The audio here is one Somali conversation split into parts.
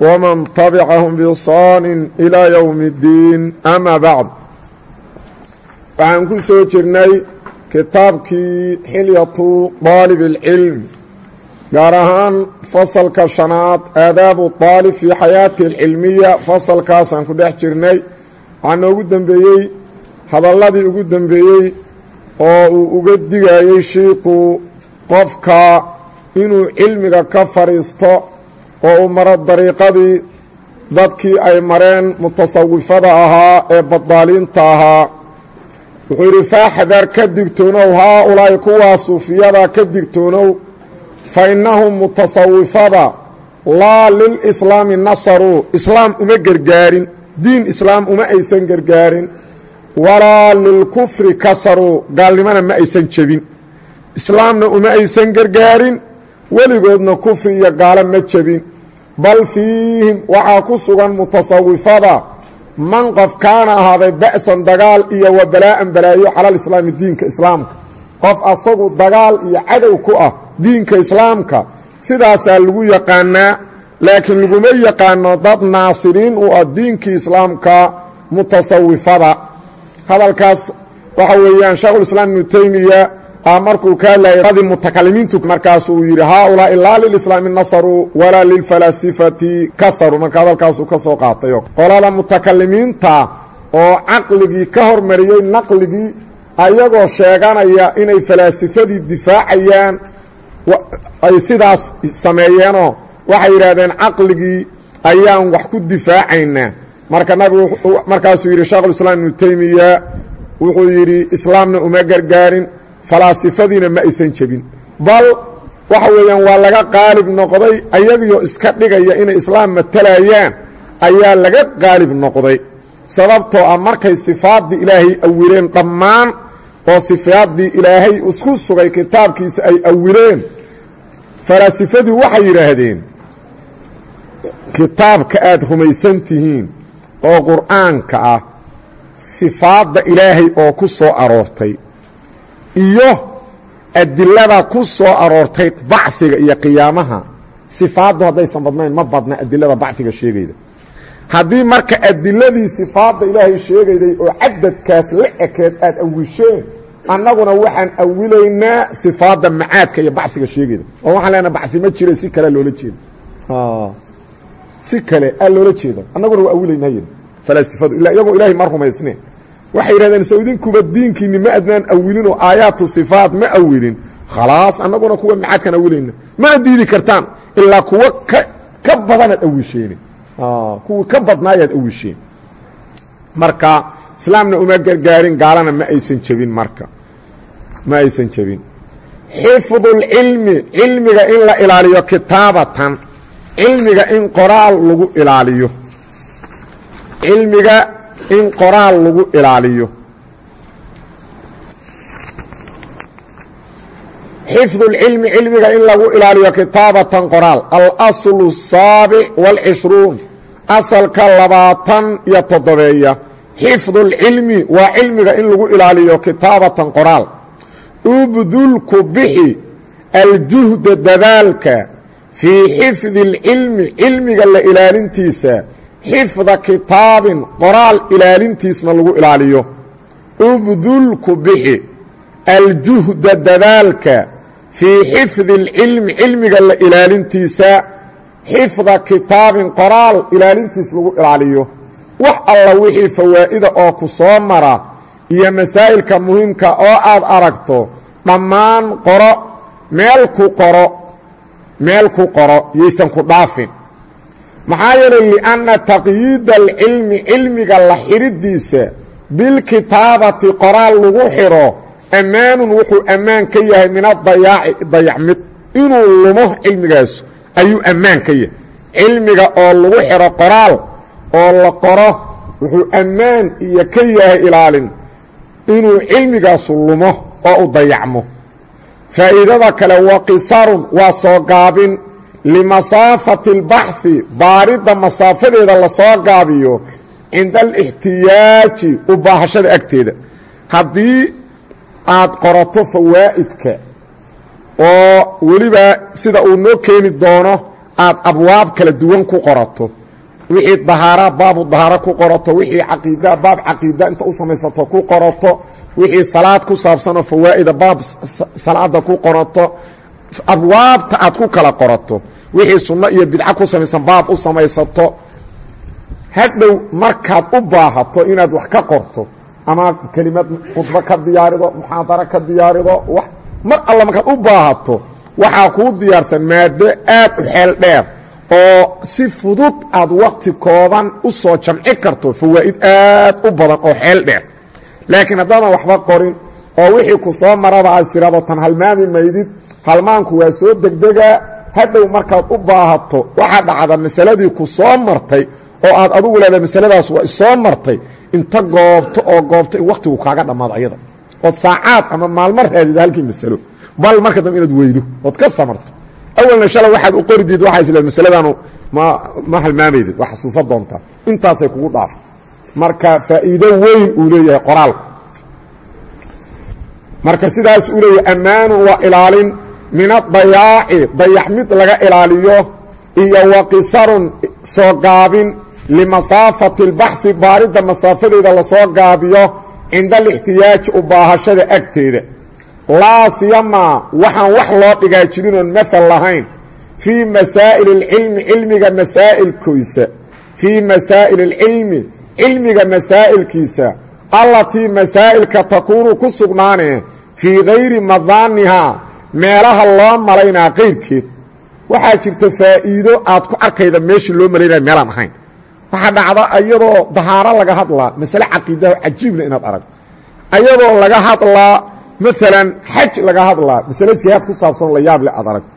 ومن تبعهم بإحsaan إلى يوم الdiin أmا bعd waxaan ku soo jirnay kitaabkii xilyaةu طaalib الcilm gaar ahaan fasalka شhanaad aadaabu طaalib fii xayaaةi اlcilmiya fasalkaasaan ku dhex jirnay waxaa noogu dembeeyey hadalladii ugu dembeeyey oo uu uga digayey shiiku qofka inuu cilmiga ka fadhiisto oo uu maro dariiqadii dadkii ay mareen mutasawifada ahaa ee baddaaliinta ahaa. Wuxuu yidhi faaxdar ka digtoonow haa ulaahi kuwaa suufiyada ka digtoonow fa innahum mutasawifada laa lilislaami nasaruu islaam uma gargaarin diin islaam uma aysan gargaarin walaa lilkufri kasaruu gaalnimona ma aysan jebin islaamna uma aysan gargaarin weligoodna kufri iyo gaalo ma jebin. Bal fiihim waxaa ku sugan mutasawifada. Man qof kaana ahaaday ba'san dagaal iyo wa balaa'an balaayo cala alislaami diinka islaamka. Qof asagu dagaal iyo cadow ku ah diinka islaamka sidaasaa lagu yaqaanaa laakiin laguma yaqaano dad naasiriin u ah diinkii islaamka mutasawifada. Hadalkaas waxa weeyaan sheekhulislaam ibnu teymiya markuu ka hadlayay mutakalimiintu markaasu uu yidhi haaulaa'i laa lilislaami nasaruu walaa lilfalaasifati kasaruu marka hadalkaasuu ka soo qaatay qolada mutakalimiinta oo caqligii ka hormariyey naqligii ayagoo sheeganaya inay falaasifadii difaacayaan ay sidaas sameeyeenoo waxay yidhaahdeen caqligii ayaan wax ku difaacaynaa. Marka nabigu markaasuu yidhi sheekhulislaam ibnu teymiya wuxuu yidhi islaamna uma gargaarin falaasifadiina ma aysan jebin. Bal waxa weeyaan waa laga qaalib noqday ayagiyo iska dhigaya inay islaam matalayaan ayaa laga qaalib noqday. Sababtoo ah markay sifaaddii ilaahay awileen dhammaan oo sifaaddii ilaahay isku sugay kitaabkiisa ay awileen falaasifadii waxay yidhaahdeen kitaabka aad rumaysan tihiin oo qur'aanka ah sifaadda ilaahay oo ku soo aroortay iyo adilada ku soo aroortay baciga iyo qiyaamaha. Sifaaddu haddaysan badnayn ma badna adilada baciga sheegayda. Haddii marka adiladii sifaadda ilaahay sheegayday oo cadadkaas la ekeed aad awisheen annaguna waxaan awilaynaa sifaadda macaadka iyo baciga sheegayda. Oo waxaan leenaha baci ma jira si kale loola jeeda si kale aa loola jeeda annaguna waa awilaynaa yidhi. Falaasifadu ila iyagoo ilaahay ma rumaysneen waxay yidhahdeen sow idinkuba diinkiinni ma adnaan awilinoo aayaatu sifaat ma awilin. Khalaas annaguna kuwa macaadkaan awilayna mana diidi kartaan ilaa kuwo ka badanaad awisheen. Kuwii ka badnaayaad awisheen. Marka islaamna uma gargaarin gaalana ma aysan jebin marka. Ma aysan jebin xifdulcilmi cilmiga in la ilaaliyo kitaabatan. Cilmiga in qoraal lagu ilaaliyo. Cilmiga in qoraal lagu ilaaliyo. Xifdulcilmi cilmiga in lagu ilaaliyo kitaabatan qoraal. الأصل asaabic waalcishruun asalka labaatan iyo toddobeeya. Xifdulcilmi waa cilmiga in lagu ilaaliyo kitaabatan qoraal. Ubdulku bixi aljuhda dadaalka. Fii xifdi alcilmi cilmiga la ilaalintiisa xifda kitaabin qoraal ilaalintiisna lagu ilaaliyo. Ubdulku bixi aljuhda dadaalka fii xifdi اlcilmi cilmiga la ilaalintiisa. Xifda kitaabin qoraal ilaalintiis lagu ilaaliyo. Wax alla wixii fawaa'ida oo ku soo mara iyo masaa'ilka muhiimka oo aad aragto dhammaan qoro meel ku qoro meel ku qoro yaysan ku dhaafin maxaa yeelay lianna taqyiida alcilmi cilmiga la xidhidiisa bilkitaabati qoraal lagu xidho ammaanun wuxuu ammaan ka yahay min adayaaci dayacmid inuu lumo cilmigaasu ayuu ammaan ka yahay. Cilmiga oo lagu xidho qoraal oo la qoro wuxuu ammaan iyo ka yahay ilaalin. Inuu cilmigaasu lumo oo u dayacmo. Faa'iidada kale wa qisarun waa soo gaabin limasaafati اlbaxhi baaridda masaafadeeda la soo gaabiyo cinda alixtiyaaji u baahashada agteeda. Haddii aad qorato fawaa'idka oo weliba sida uu noo keeni doono aad abwaab kala duwan ku qorato. Wixii dahaara baabu dahaaro ku qorato wixii caqiida baab caqiida inta u samaysato ku qorato wixii salaad ku saabsanoo fawaa'ida baab salaada ku qorato abwaabta aad ku kala qorato wixii sunno iyo bidco ku samaysan baab u samaysato hadhow markaad u baahato inaad wax ka qorto ama kelimad khudbo ka diyaarido muxaadaro ka diyaarido wax mar alla markaad u baahato waxaa kuu diyaarsan maado aad u xeel dheer oo si fudud aad wakti kooban u soo jamci karto fawaa'id aad u badan oo xeel dheer. Laakiin haddaadan waxba qorin oo wixii ku soo maraba aad tirado tan halmaami maydid halmaanku waa soo degdegaa hadhow markaad u baahato waxaa dhacda masaladii ku soo martay oo aad adugu leedahay masaladaas waa isoo martay inta goobto oo goobto in wakhtigu kaaga dhammaado ayada. Ood saacaad ama maalmo raadida halkii masalo. Bal marka dambe inaad weydo ood ka samarto. Awalna shalay waxaad u qori diid waxaa isleed masaladaanu ma ma halmaamaydid waa xasuusa doontaa intaasay kugu dhaafay marka faa'iido weyn uu leeyahay qoraalku marka sidaas uu leeyahay ammaanun waa ilaalin min adayaaci dayax mid laga ilaaliyo iyo wa qisarun soo gaabin limasaafati اlbaxhi baaridda masaafadeeda lasoo gaabiyo cinda alixtiyaaji u baahashada agteeda laa siyamaa waxaan wax loo dhigaa jirin oon maal lahayn fii masaa'il اlcilmi cilmiga masaa'ilkiisa fii masaa'il اlcilmi cilmiga masaa'ilkiisa allatii masaa'ilka takuunu ku sugnaanee fii gayri madaanihaa meelaha loo malaynaa qayrkeed waxaa jirta faa'iido aad ku arkayda meeshii loo malaynaya meelaan ahayn. Waxaa dhacda ayadoo dahaaro laga hadlaa masale caqiidaho cajiibna inaad aragto ayadoo laga hadlaa maalan xaj laga hadlaa masale jihaad ku saabsanoo la yaable aad aragto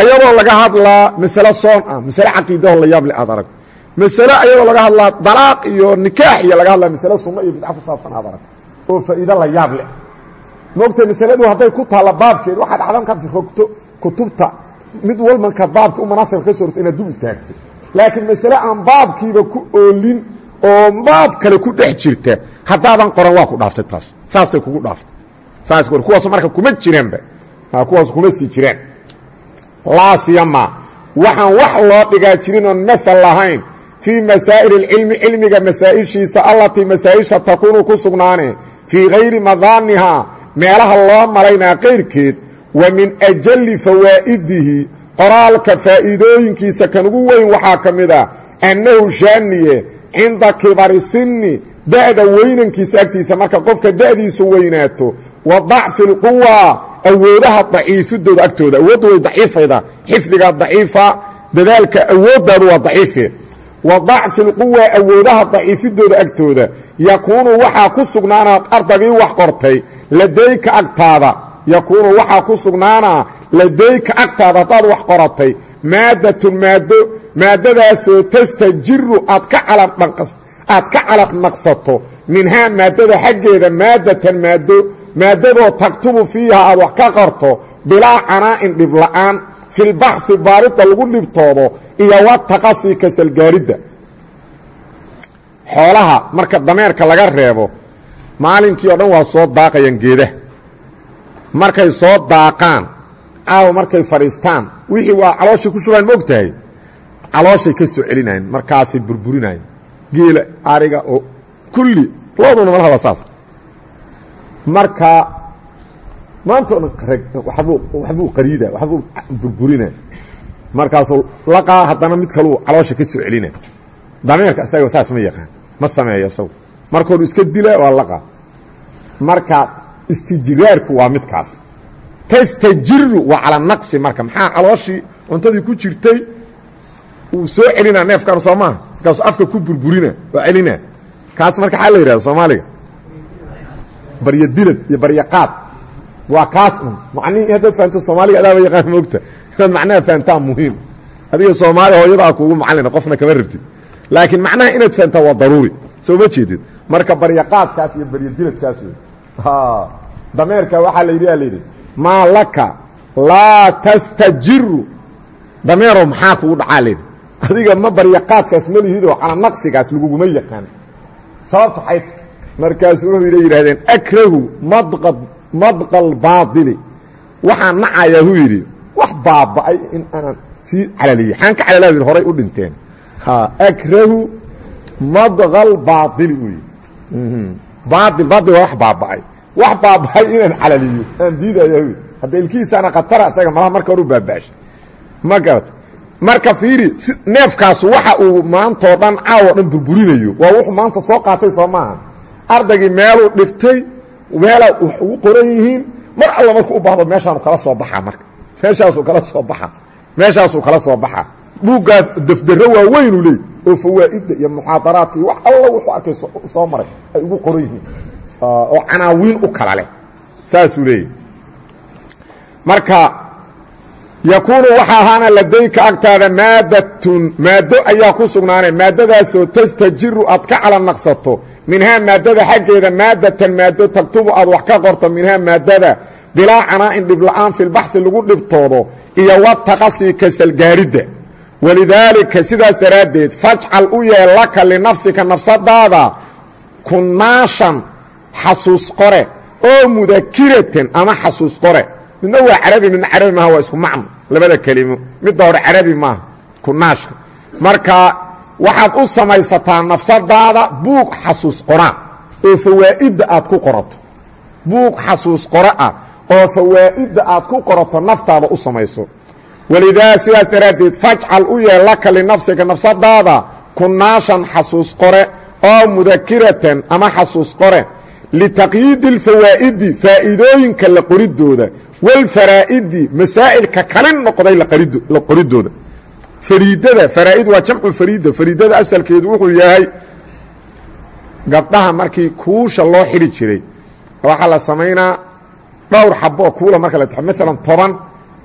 ayadoo laga hadlaa masale soon ah masale caqiidaho la yaable aad aragto masale ayadoo laga hadlaa dalaaq iyo nikaax iyo laga hadlaa masale sunno iyo bidca ku saabsan aad aragto oo faa'iido la yaab leh moogtay masaladu hadday ku taalla baabkeed waxaa dhacda markaad rogto kutubta. Mid walbanka baabka u munaasabka ka soo rogto inaad dul istaagto. Laakiin masale aan baabkiiba ku oolin oo baab kale ku dhex jirta haddaadan qoran waa ku dhaaftay taas. Saasay kugu dhaaftay. Saas kuwaas marka kuma jiraanba. Kuwaas kuma sii jiraan. Laa siyama waxaan wax loo dhigaa jirin oon maal lahayn. Fii masaa'il اlcilmi cilmiga masaa'ishiisa allatii masaa'isha takuunu ku sugnaane. Fii gayri madaanihaa meelaha loo malaynaa qayrkeed wa min ajali fawaa'idihi qoraalka faa'iidooyinkiisa kan ugu weyn waxaa ka mid a annahu shaaniye cinda kibari sinni da'da weynankiisa agtiisa. Marka qofka da'diisu weynaato wa dacfi اlquwa awoodaha daciifidooda agtooda. Awoodda way daciifayda xifdiga daciifa dadaalka awooddaadu waa daciife wa dacfi اlquwa awoodaha daciifidooda agtooda yakuunu waxaa ku sugnaana ardagii wax qortay ladayka agtaada. Yakuunu waxaa ku sugnaanaa ladayka agtaada haddaad wax qoratay. Maaddatun maaddo maaddadaasoo tastajiru aad ka aad ka calaq naqsato. Minhaa maaddada xaggeeda maaddatan maaddo maaddadoo taktubu fiiha aad wax ka qorto bilaa canaa'in dhibla'aan filbaxhi baaridda lagu dhibtoodo iyo wataqasi kasalgaaridda xoolaha marka dameerka laga reebo maalinkii oo dhan waa soo daaqayaan geedaha. Markay soo daaqaan caawa markay fadhiistaan wixii waa calooshay ku shubaan ma og tahay calooshay ka soo celinayan markaasay burburinayan geela ariga oo kulli looduna malahaba saas. Marka maanta o dhan wabuu waxbuu qariida waxbuu burburina markaasuu laqaa haddana mid kaluu caloosha ka soo celina dameerka isaga saas ma yaqaan. Ma sameeyo isagu. Markoonu iska dila waa laqa. Marka istijraarku waa midkaas. Tastajiru waa cala naqsi marka maxaa calooshii cuntadii ku jirtay? Uu soo celinaa neefkaanu soo maaha. Markaasuu afka ku burburina waa celina. Kaas marka xaa la yidhahda soomaaliga. Baryo dilad iyo baryo qaad waa kaas un. Macnihii haddaad fahanto soomaaliga adaaba yaqaan moogta inaad macnaha fahantaa muhiim. Adiga soomaaliya hooyadaa kuugu macallina qofna kama rabtid. Laakiin macnaha inaad fahantaa waa daruuri. Soo ma jeedid marka baryaqaadkaas iyo baryadiladkaas wey. Dameerka waxaa la yidhi a layidhi maa laka laa tastajiru. Dameerow maxaa kugu dhacaa layidhi adiga ma baryaqaadkaas ma lihidoo cala naqsigaas laguguma yaqaan. Sababta xayt markaasuu wuxuu yidhahdeen akrahu madqad madqa albaaili waxaan nacayaa hu yidhi wax baaba'ay in aanan sii calaliyey xaan ka calala yidhi horay u dhinteen. Akrahu madqa albaaili uu yidhi. Baail baail waa wax baaba'ay. Wax baaba'ay inaan calaliyo aan diidaya hu yidhi. Hadda ilkihiisaana khatara isaga malaha marka horu baaba'shay ma garata marka fiiri neefkaasu waxa uu maantao dhan caawo dhan burburinayo. Waa wuxuu maanta soo qaatay soo maaha. Ardaygii meeluu dhigtay meela wax ugu qoran yihiin. Mar alla marku u baahdo meeshaanu kala soo baxaa marka. Meeshaasuu kala soo baxaa meeshaasuu kala soo baxaa buuggaas dafdaro waaweynuu leey oo fawaa'idda iyo muxaadaraadka wax alla wuxuu arkay soo maray. Ay ugu qoran yihiin. Oo canaawiin u kala leh. Saasuu leeyahy marka yakuunu waxaa ahaana ladayka agtaada maadatun maaddo ayaa ku sugnaanay. Maaddadaasoo tastajiru aad ka cala naqsato minhaa maaddada xaggeeda maadatan maaddo taktubu aad wax ka qorto minhaa maaddada bilaa canaa'in dhibla'aan filbaxi lagu dhibtoodo iyo wataqasii kasalgaaridda walidaalika sidaas daraaddeed fajcal u yeel laka linafsika nafsadaada kunaashan xasuus qore oo mudakiratan ama xasuus qore. Midna waa carabi midna carabi maaha waa isku macno. Labada kelimo. Midda hore carabi maaha kunaashka marka waxaad u samaysataa nafsadaada buug xasuus qoraa oo fawaa'idda aad ku qorato. Buug xasuus qore ah oo fawaa'idda aad ku qorato naftaada u samayso. Walidaa sidaas daraaddeed fajcal u yeel laka linafsika nafsadaada kunaashan xasuus qore oo mudakiratan ama xasuus qore. Litaqyiidi اlfawaa'idi faa'iidooyinka la qoridooda. Walfaraa'idi masaa'ilka kalin noqday la qoridooda fariidada faraa'id waa jamcu fariida fariidada asalkeedu wuxuu yahay gabdhaha markii kuusha loo xidhi jiray. Waxaa la samaynaa dhowr xabo oo kuula marka la taxo maalan toban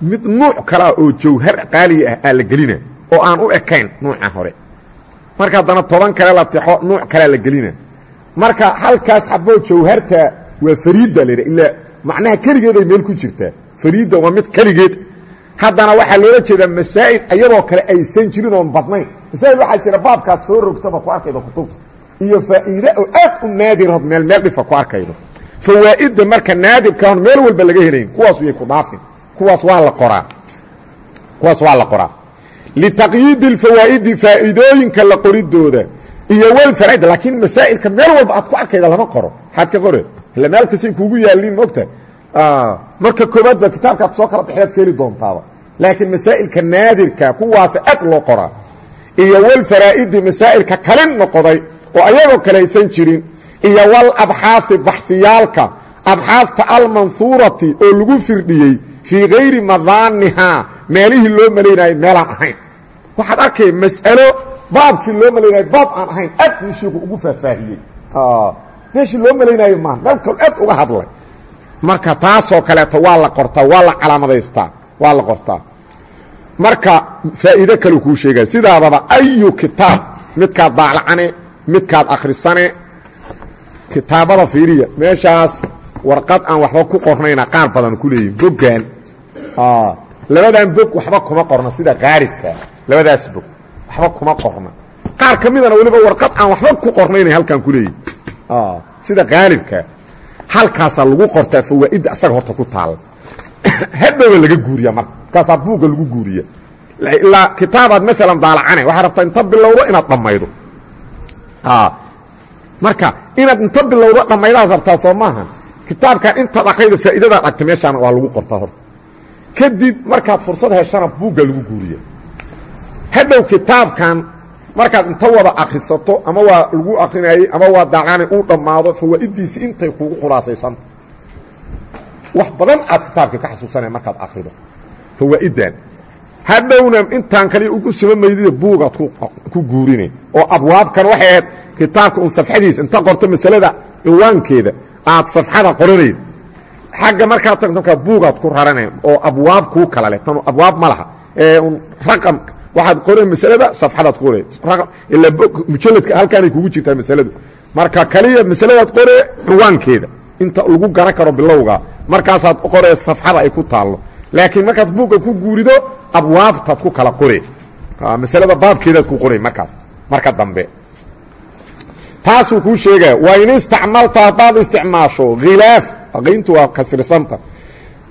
mid nuuc kalea oo jawhar qaaliga ah aa la gelina oo aan u ekayn nuuca hore. Marka haddana toban kale la tixo nuuc kalea la gelina. Marka halkaas xaboo jawharta waa fariidda la ilaa macnaha keligeeday meel ku jirtaa fariidda waa mid keligeed haddana waxaa loola jeedaa masaa'il iyadoo kale aysan jirin oon badnayn. Masaa'il waxaa jira baabkaas soo rogtaba ku arkayda kutubta. Iyo faa'iide oo aad u naadirood meel meel dhifa ku arkaydo. Fawaa'idda marka naadirkaahon meel walba laga helayn kuwaas yay ku dhaafin. Kuwaas waa la qoraa. Kuwaas waa la qoraa. Litaqyiidi اlfawaa'idi faa'iidooyinka la qoridooda. Iyo walfaraid laakiin masaa'ilka meel walba aad ku arkayda lama qoro. Maxaad ka qore ila meel kastay kuugu yaaliin moogta marka koobaad ba kitaabkaad soo kala baxead ka heli doontaaba. Laakiin masaa'ilka naadirka kuwaasa aad loo qoraa iyo walfaraa'idi masaa'ilka kalin noqday oo ayagoo kale aysan jirin iyo walabxaasi baxfiyaalka abxaasta almanhuurati oo lagu firdhiyey fii gayri madaanihaa meelihii loo malaynaayay meelaan ahayn. Waxaad arkay mas'alo baabkii loo malaynayo baab aan ahayn aad buu shiiku ugu faahfaahiyey. Meeshii loo malaynaayo maaha meel kalo aad marka taasoo kaleeto waa la qortaa waa la calaamadaystaa waa la qortaa. Marka faa'iide kaleu kuu sheegaya sidaadaba ayu kitaab midkaad daalacane midkaad akhrisane kitaabada fiiriya meeshaas warqad aan waxba ku qornayna qaar badan ku leeyihiin boggan labadan bog waxba kuma qorna sida qaaribka labadaas bog waxba kuma qorna. Qaar ka midana weliba warqad aan waxba ku qornaynay halkan ku leeyihiin sida qaalibka halkaasaa lagu qortaa fawaa'idda asaga horta ku taalla hadhowba laga guuriya marka markaasaa buugga lagu guuriya ilaa kitaabaad maalan daalacane waxaad rabtaa inta bilowdo inaad dhammaydo. Marka inaad inta bilowdo dhammaydaad rabtaa soo maaha. Kitaabkan intaad akraydo faa'iidadaad dhagta meeshaana waa lagu qortaa horta. Kadib markaad fursad heshana buugga lagu guuriya hadhow kitaabkan markaad inta wada akrisato ama waa lagu akrinayey ama waa daacane uu dhammaado fawaa'idiisi intay kugu khulaasaysanta wax badan aad kitaabka ka xasuusanaya markaad akrido. Fawaa'idan hadhowna intaan kaliya ugu samamaydi buugaad ku guurine. Oo abwaabkan waxay ahayd kitaabka un safxadiisa inta qorto masalada ciwaankeeda aad safxada qoranayd xagga markaad tagto markaad buugaad ku raranay oo abwaab kuu kala leh. Tan abwaab ma laha. Ee un raqam waxaad qora masalada safxadaad ilaa mujalladka halkaanay kugu jirtaa masaladu. Marka kaliya masaladaad qore ciwaankeeda inta lagu garan karo bilowga markaasaad qore safxada ay ku taallo. Laakiin markaad buugga ku guurido abwaabtaad ku kala qore masalada baabkeedaad ku qore markaas. Marka dambe. Taasuu kuu sheegaya waa in istacmalta haddaad isticmaasho khilaaf. Qayntu waa kasrisanta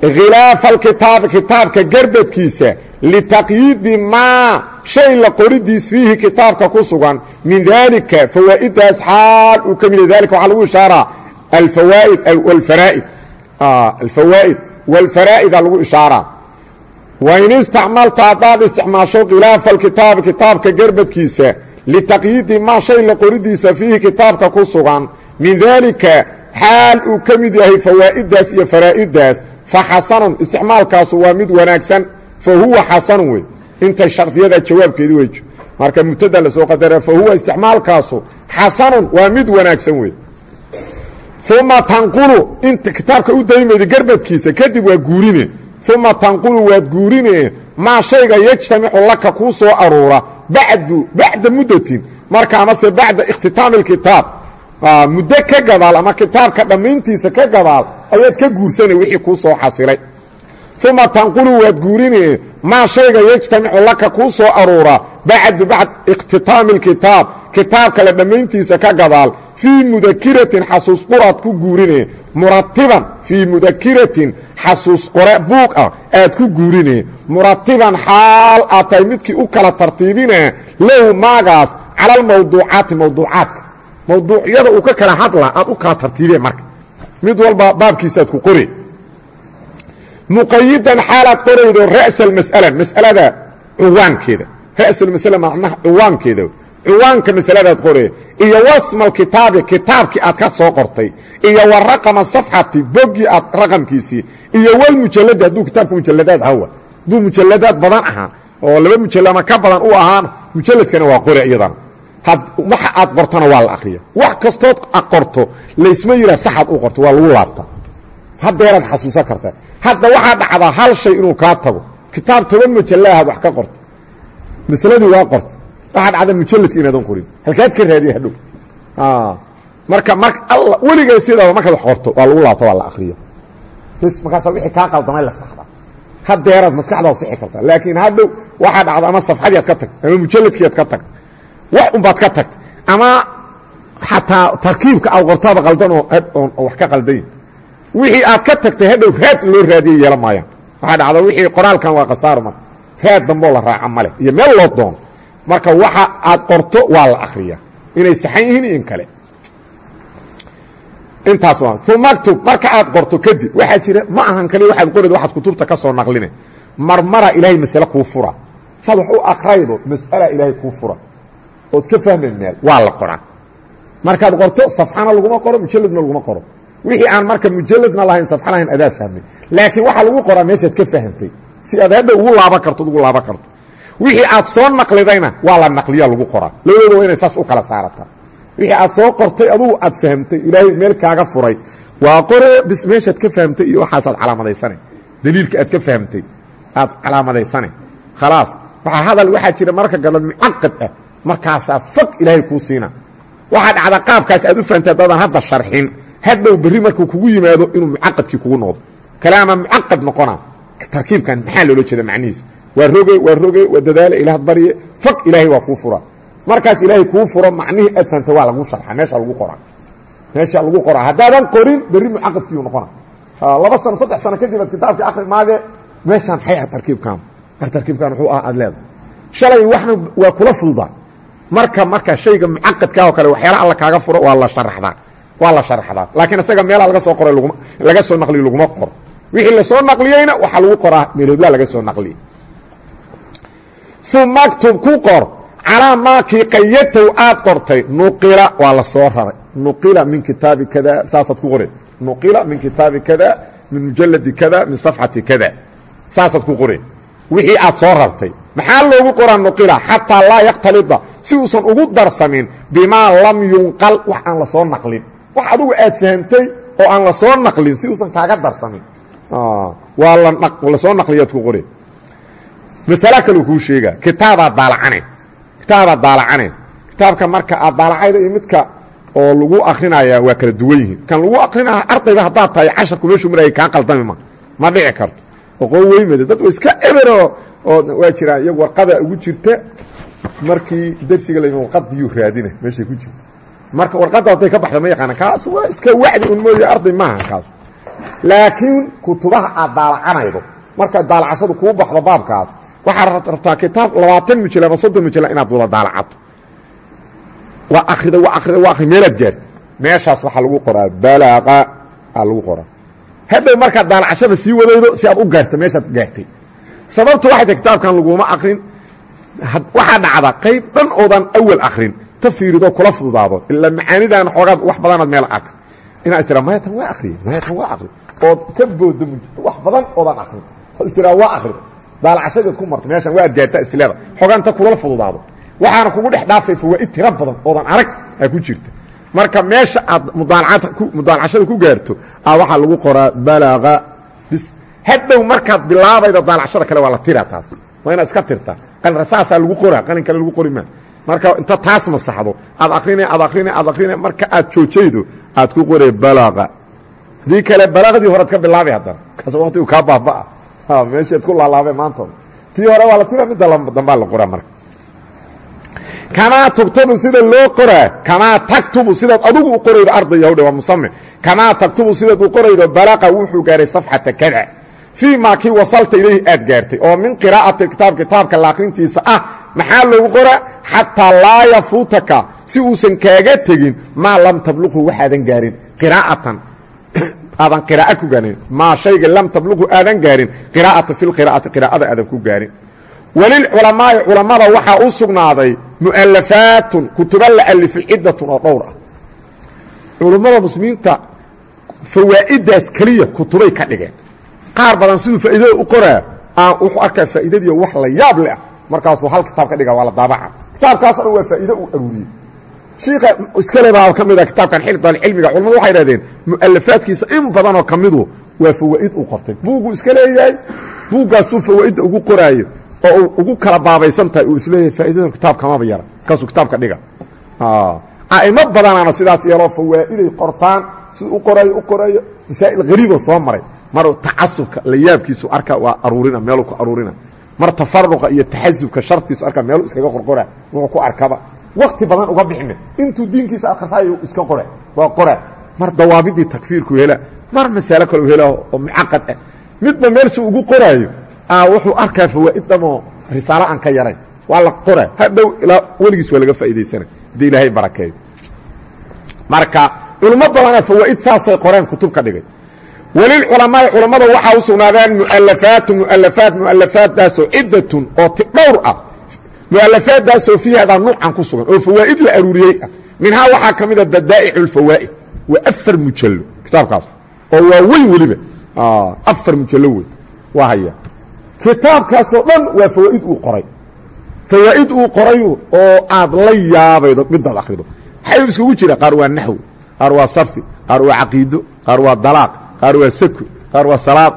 khilaafa alkitaabi kitaabka garbadkiisa litaqyiidi maa shay la qoridiis fiihi kitaabka ku sugan min daalika fawaa'idaas xaal uu ka mida dalika waxaa lagu ishaaraa alfawaa'id alfaraa'id alfawaa'id walfaraa'ida lagu ishaaraa wa in istacmalta haddaad isticmaasho khilaafa alkitaabi kitaabka garbadkiisa litaqyiidi maa shay la qoridiisa fiihi kitaabka ku sugan min daalika xaal uu ka mid yahay fawaa'idaas iyo faraa'idaas fa xasanun isticmaalkaasu waa mid wanaagsan fa huwa xasanun wey. Intay shardiyada jawaabkeedi wey marka mubtada la soo qadara fa huwa isticmaalkaasu xasanun mid wanaagsan wey. Uma tanqulu inta kitaabka u daymayda garbadkiisa kadib waa guurine. Uma tanqulu waad guurine maa shayga yajtamicu laka kuu soo aruura bacdu bacda muddatin. Marka amase bacda ikhtitaami اlkitaab muddo ka gadaal ama kitaabka dhammayntiisa ka gadaal ayaad ka guursanay wixii kuu soo xasilay. Uma tanqulu waad guurine maa shayga yajtamicu laka kuu soo aruura bacdu bacd ikhtitaami اlkitaab kitaabka la dhammayntiisa ka gadaal fii mudakiratin xasuus qoraad ku guurine muratiban fii mudakiratin xasuus qore buug ah aad ku guurine muratiban xaal aad tahay midkii u kala tartiibina lahu maagaas cala almawduucaati mawduucaadka mawduucyada uu ka kala hadla aad u kala tartiibeen marka. Mid walba baabkiisaaad ku qore muqayidan xaalaad qoraydo ra'sa almas'ala mas'alada ciwaankeeda. Ra'sulmasala macnaha ciwaankeeda. Ciwaanka masaladaad qore iyo wasmal kitaabi kitaabkii aad ka soo qortay. Iyo wa raqama safxati boggii aad raqamkiisii. Iyo walmujaladi hadduu kitaabka mujaladaad hawa. Hadduu mujaladaad badan ahaa oo laba mujal ama ka badan u ahaana mujaladkana waa qore iyadana waxa aad qortana waa la akriya wax kastood qorto laysma yihaa saxaad u qorto waa lagu laabta. Hadeeraad xasuusan kartaa hadda waxaa dhacdaa hal shay inuu kaa tago. Kitaab toban mujallaahaad wax ka qorto. Masaladii waa qorta waxaa dhacda mujaladka inaadan qorin. Halkaad ka raadiya hadhow. Marka mar alla weligay sidaaba markaad wax qorto waa lagu laabto waa la akriya bs markaasa wixii kaa qaldamay la saxda. Hadeeraad maskaxdaa sixi kartaa laakiin hadhow waxaa dhacda ama safxadii aad ka tagta ama mujaladkii aad ka tagta wax unbaad ka tagta. Ama xataa tarkiibka aad qortaaba qaldan oo wax ka qaldayn. Wixii aad ka tagtay hadhow raad loo raadiya yeelan maayaan. Waxaa dhacda wixii qoraalkan waa khasaaro marka raad damboo la raaca male iyo meel loo doono marka waxa aad qorto waa la akriya inay saxan yihiin iyo in kale. Intaas waa uma ktub marka aad qorto kadib waxaa jira ma ahan kali waxaad qorid waxaad kutubta ka soo naqline. Marmara ilaahay masale kuu fura. Saad wax u akraydo mas'ala ilaahay kuu fura ood ka fahmay meel. Waa la qoraa. Markaad qorto safxana laguma qoro mujalladna laguma qoro. Wixii aan marka mujalladna lahayn safxa lahayn adaa fahmay laakiin waxaa lagu qoraa meeshaad ka fahamtay. Si aad hadha ugu laaban karto ugu laaban karto. Wixii aad soo naqlidayna waa la naqliya lagu qoraa. Labadooda waa inay saas u kala saarataa. Wixii aad soo qortay adugu aad fahamtay ilaahay meel kaaga furay. Waa qore bis meeshaad ka fahamtay iyo waxaasaad calaamadaysane daliilka aad ka fahamtay aad calaamadaysane khalaas waxaa hadal waxaa jira marka gabad mucaqad ah markaasaa fog ilaahay kuu siina. Waxaa dhacda qaabkaas aad u fahamtay haddaadan hadda sharxin. Hadhow berri markuu kugu yimaado inuu mucaqadkii kugu noqdo. Kalaama mucaqad noqona. Tarkiibkan maxaa loola jeeda macnihiisa? Waa roge waa roge waa dadaale ilaahad barye fog ilaahay waa kuu fura. Markaas ilaahay kuu furo macnihii aad fahamtay waa lagu sharxa meesha lagu qoraa. Meesha lagu qoraa. Haddaadan qorin berri mucaqadkiiu noqona. Laba sano saddex sano kadib aad kitaabkii akri maage meeshaan maxay ah tarkiibkan mar tarkiibkan wuxuu ah aad leedahay. Shalay waxna waa kula fududaa marka marka shayga mucaqadkaa oo kale waxyaala alla kaaga furo waa la sharaxdaa. Waa la sharaxdaa. Laakiin isaga meelaa laga soo qoray laguma laga soo naqliyo laguma qoro. Wixii la soo naqliyeyna waxaa lagu qoraa meelhebla laga soo naqliyey uma ktub ku qor. Calaa maakii qayatow aad qortay. Nuqila waa la soo raray. Nuqila min kitaabi kada saasaad ku qore nuqila min kitaabi kada min mujaladi kada min safxati kada. Saasaad ku qore wixii aad soo rartay maxaa loogu qoraa nuqila? Xataa laa yakhtalida si uusan ugu darsamin bimaa lam yunqal wax aan la soo naqlin. Wax adugu aad fahamtay oo aan la soo naqlin si uusan kaaga darsamin waa la soo naqliyaad ku qore masale kaleu kuu sheegaa kitaabaad daalacane. Kitaabaad daalacane. Kitaabka marka aad daalacayda iyo midka oo lagu akrinaya waa kala duwan yihiin. Kan lagu akrinaya ardayba haddaad tahay casharku meeshuu maraya kaa qaldami ma dhici karto. Oqon weymade dad wa iska ebero oo waa jiraan iyagu warqada ugu jirta markii darsiga la warqadiyuu raadina meeshay ku jirta. Marka warqadda hadday ka baxda ma yaqaana kaas waa iska wacdi un mooye arday maaha kaas laakiin kutubaha aad daalacanaydo marka daalacashadu kuu baxdo baabkaas waxaad rabtaa kitaab labaatan mujal ama soddon mujalla inaad wada daalacato. Waa akrida waa akrida waa akri meelaad gaarto. Meeshaas waxaa lagu qoraa balaaqa aa lagu qoraa. Hadhow markaad daalacashada sii wadaydo si aad u gaarto meeshaad gaartay sababtu waxay tahay kitaabkan laguma akrin waxaa dhacda qayb dhan oodan awal akrin ta fiirido kula fududaado. Ilaa macaanidan xoogaad wax badanaad meel akri inaad istira maya tan waa akriye maya tan waa akri ood ka boodo wax badan oodan akrin ood istira waa akri daalacashadeed ku marta meeshan waa ad gaartaa istileeda xoogaan ta kulala fududaado. Waxaana kugu dhex dhaafay fawaa'id tira badan oodan arag aa ku jirta. Marka meesha aad mudaalacashada ku gaarto a waxaa lagu qoraa balaaqa bis hadhow markaad bilaabayda daalacashada kale waa la tiraa taas. Waa inaad iska tirtaa saasaa lagu qoraa qalin kale lagu qori maa marka inta taas masaxdo aad akrina aad akrina aad akrina marka aad joojaydo aad ku qoree balaaqa. Haddii kale balaaqdii horead ka bilaabay haddana kaas waqti uu kaa baabaa meeshaad ku laalaabay maantood. Tii hore waa la tira midda dambaa la qoraa marka. Kamaa tugtubu sida loo qoraa kamaa taktubu sidaad adugu u qoraydo ardaya howdhe waa musame kamaa taktubu sidaad u qoraydo balaqa wuxuu gaaray safxata kada fii maa kii wasalta ilayhi aad gaartay oo min qiraa'ati kitaab kitaabka la akhrintiisa ah maxaa loogu qoraa xataa laa yafuutaka si uusan kaaga tegin maa lam tabluqhu waxaadan gaarin. Qiraa'atan aadan qiraa'o ku gaarin. Maa shayga lam tabluqhu aadan gaarin. Qiraa'ata fi lqiraa'ati qiraa'ada aadan ku gaarin. Walilculamaa'i culammada waxaa u sugnaaday mu'alafaatun kutuba la alifay ciddatun oo qaar badan siduu faa'iidada u qoraa wuxuu arkaa faa'iidadiiyo wax la yaab leh markaasuu hal kitaab ka dhiga waa la daabaca kitaabkaas dhan waa faa'iido uu aruuriyey. Shiika iskale baa ka mid ah kitaabkan xildaalcilmiga culamadu waxay idhahdeen mu'alafaadkiisa in badanoo ka midu waa fawaa'id uu qortay. Buugguu iska leeyahay buuggaasuu fawaa'idda ugu qoraayo oo ugu kala baabaysan tahay uu is leeyahay faa'idadan kitaab kamaba yara markaasuu kitaabka dhiga a'imo badanaana sidaas yeeloo fawaa'iday qortaan siduu u qoraayo u qoraayo masaa'il hariiboo soo maray mar tacasubka la yaabkiisu arka waa aruurina meeluu ku aruurina. Mar tafaruqa iyo taxasubka shartiisu arka meeluu iskaga qorqora wuxuu ku arkaba. Wakti badan uga bixime intuu diinkiisa akhrisayo iska qora waa qora. Mar dawaabidii takfiirku hela mar masalo kaleu hela oo mucaqad ah midba meelsuu ugu qoraayo wuxuu arkaa fawaa'id dhamoo risaalo aan ka yarayn waa la qora hadhow ilaa weligiis waa laga faa'idaysana haddii ilaahay barakeeyo. Marka culummo badana fawaa'id saasay qoreen kutub ka dhigay walilculamaai culammada waxaa u sugnaadeen mualafaatu mualafaat mualafaaddaasoo ciddatun oo ti dhowr ah. Mualafaaddaasoo fiihadaa nuucan ku sugan oo fawaa'id la aruuriyey ah. Waxaa ka mida badaa'icu lfawaa'id waa afar mujallo oo waa weyn weliba. Afar mujallo wey waa haya. Kitaabkaasoo dhan waa fawaa'id uu qoray. Fawaa'id uu qoray oo aad la yaabaydo midaad akhrido. Waxay iskugu jira? Qaar waa naxwi qaar waa sarfi qaar waa caqiido qaar waa dalaaq qaar waa sako qaar waa salaad.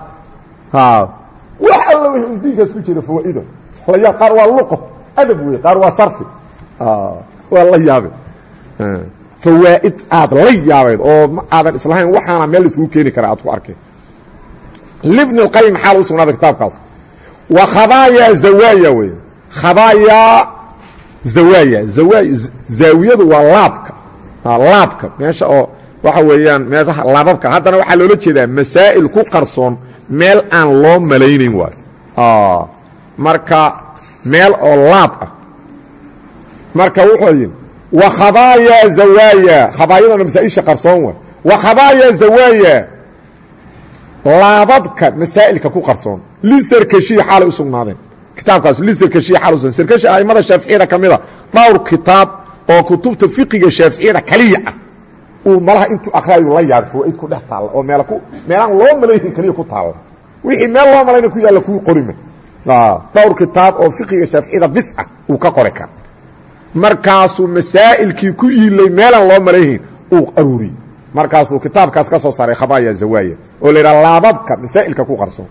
Wax alla wixii diinkaas ku jira fawaa'ido layaab qaar waa luqo adab wey qaar waa sarfi. Waa la yaabe fawaa'id aad la yaabayd oo aadan islahayn waxaana meel laiskugu keeni kara aad ku arkay libni اlqayim maxaa lagu sugnaaday kitaabkaas. Wa khabaaya zawaaya wey khabaaya zawaaya. Zaawiyadu waa laabka. Laabka. Meesha oo waxa weeyaan meelaha laababka haddana waxaa loola jeedaa masaa'il ku qarsoon meel aan loo malaynayn waayo marka meel oo laab ah. Marka wuxuu yidhi wa khabaaya zawaaya khabaayadana masaa'isha qarsoon waay. Wa khabaaya zawaaya laababka masaa'ilka ku qarsoon. Lisarkashiya xaalay u sugnaadeen. Kitaabkaas lisarkashiya xaal usugan sarkashi a'immada shaaficiyada ka mida dhowr kitaab oo kutubta fiqiga shaaficiyada kaliya ah uu malaha intuu akriyaayu la yaabay fawaa'id ku dhex taalla oo meel ku meelaan loo malaynin kaliya ku taalla. Wixii meel loo malayna ku yaalla kuu qorima dhowr kitaab oo fiqiga shaaficiyada bis ah uu ka qori kara markaasuu masaa'ilkii ku yiilay meelaan loo malaynin uu aruuriyey markaasuu kitaabkaas ka soo saaray khabaaya zawaaya oo la yidhaha laababka masaa'ilka ku qarsoon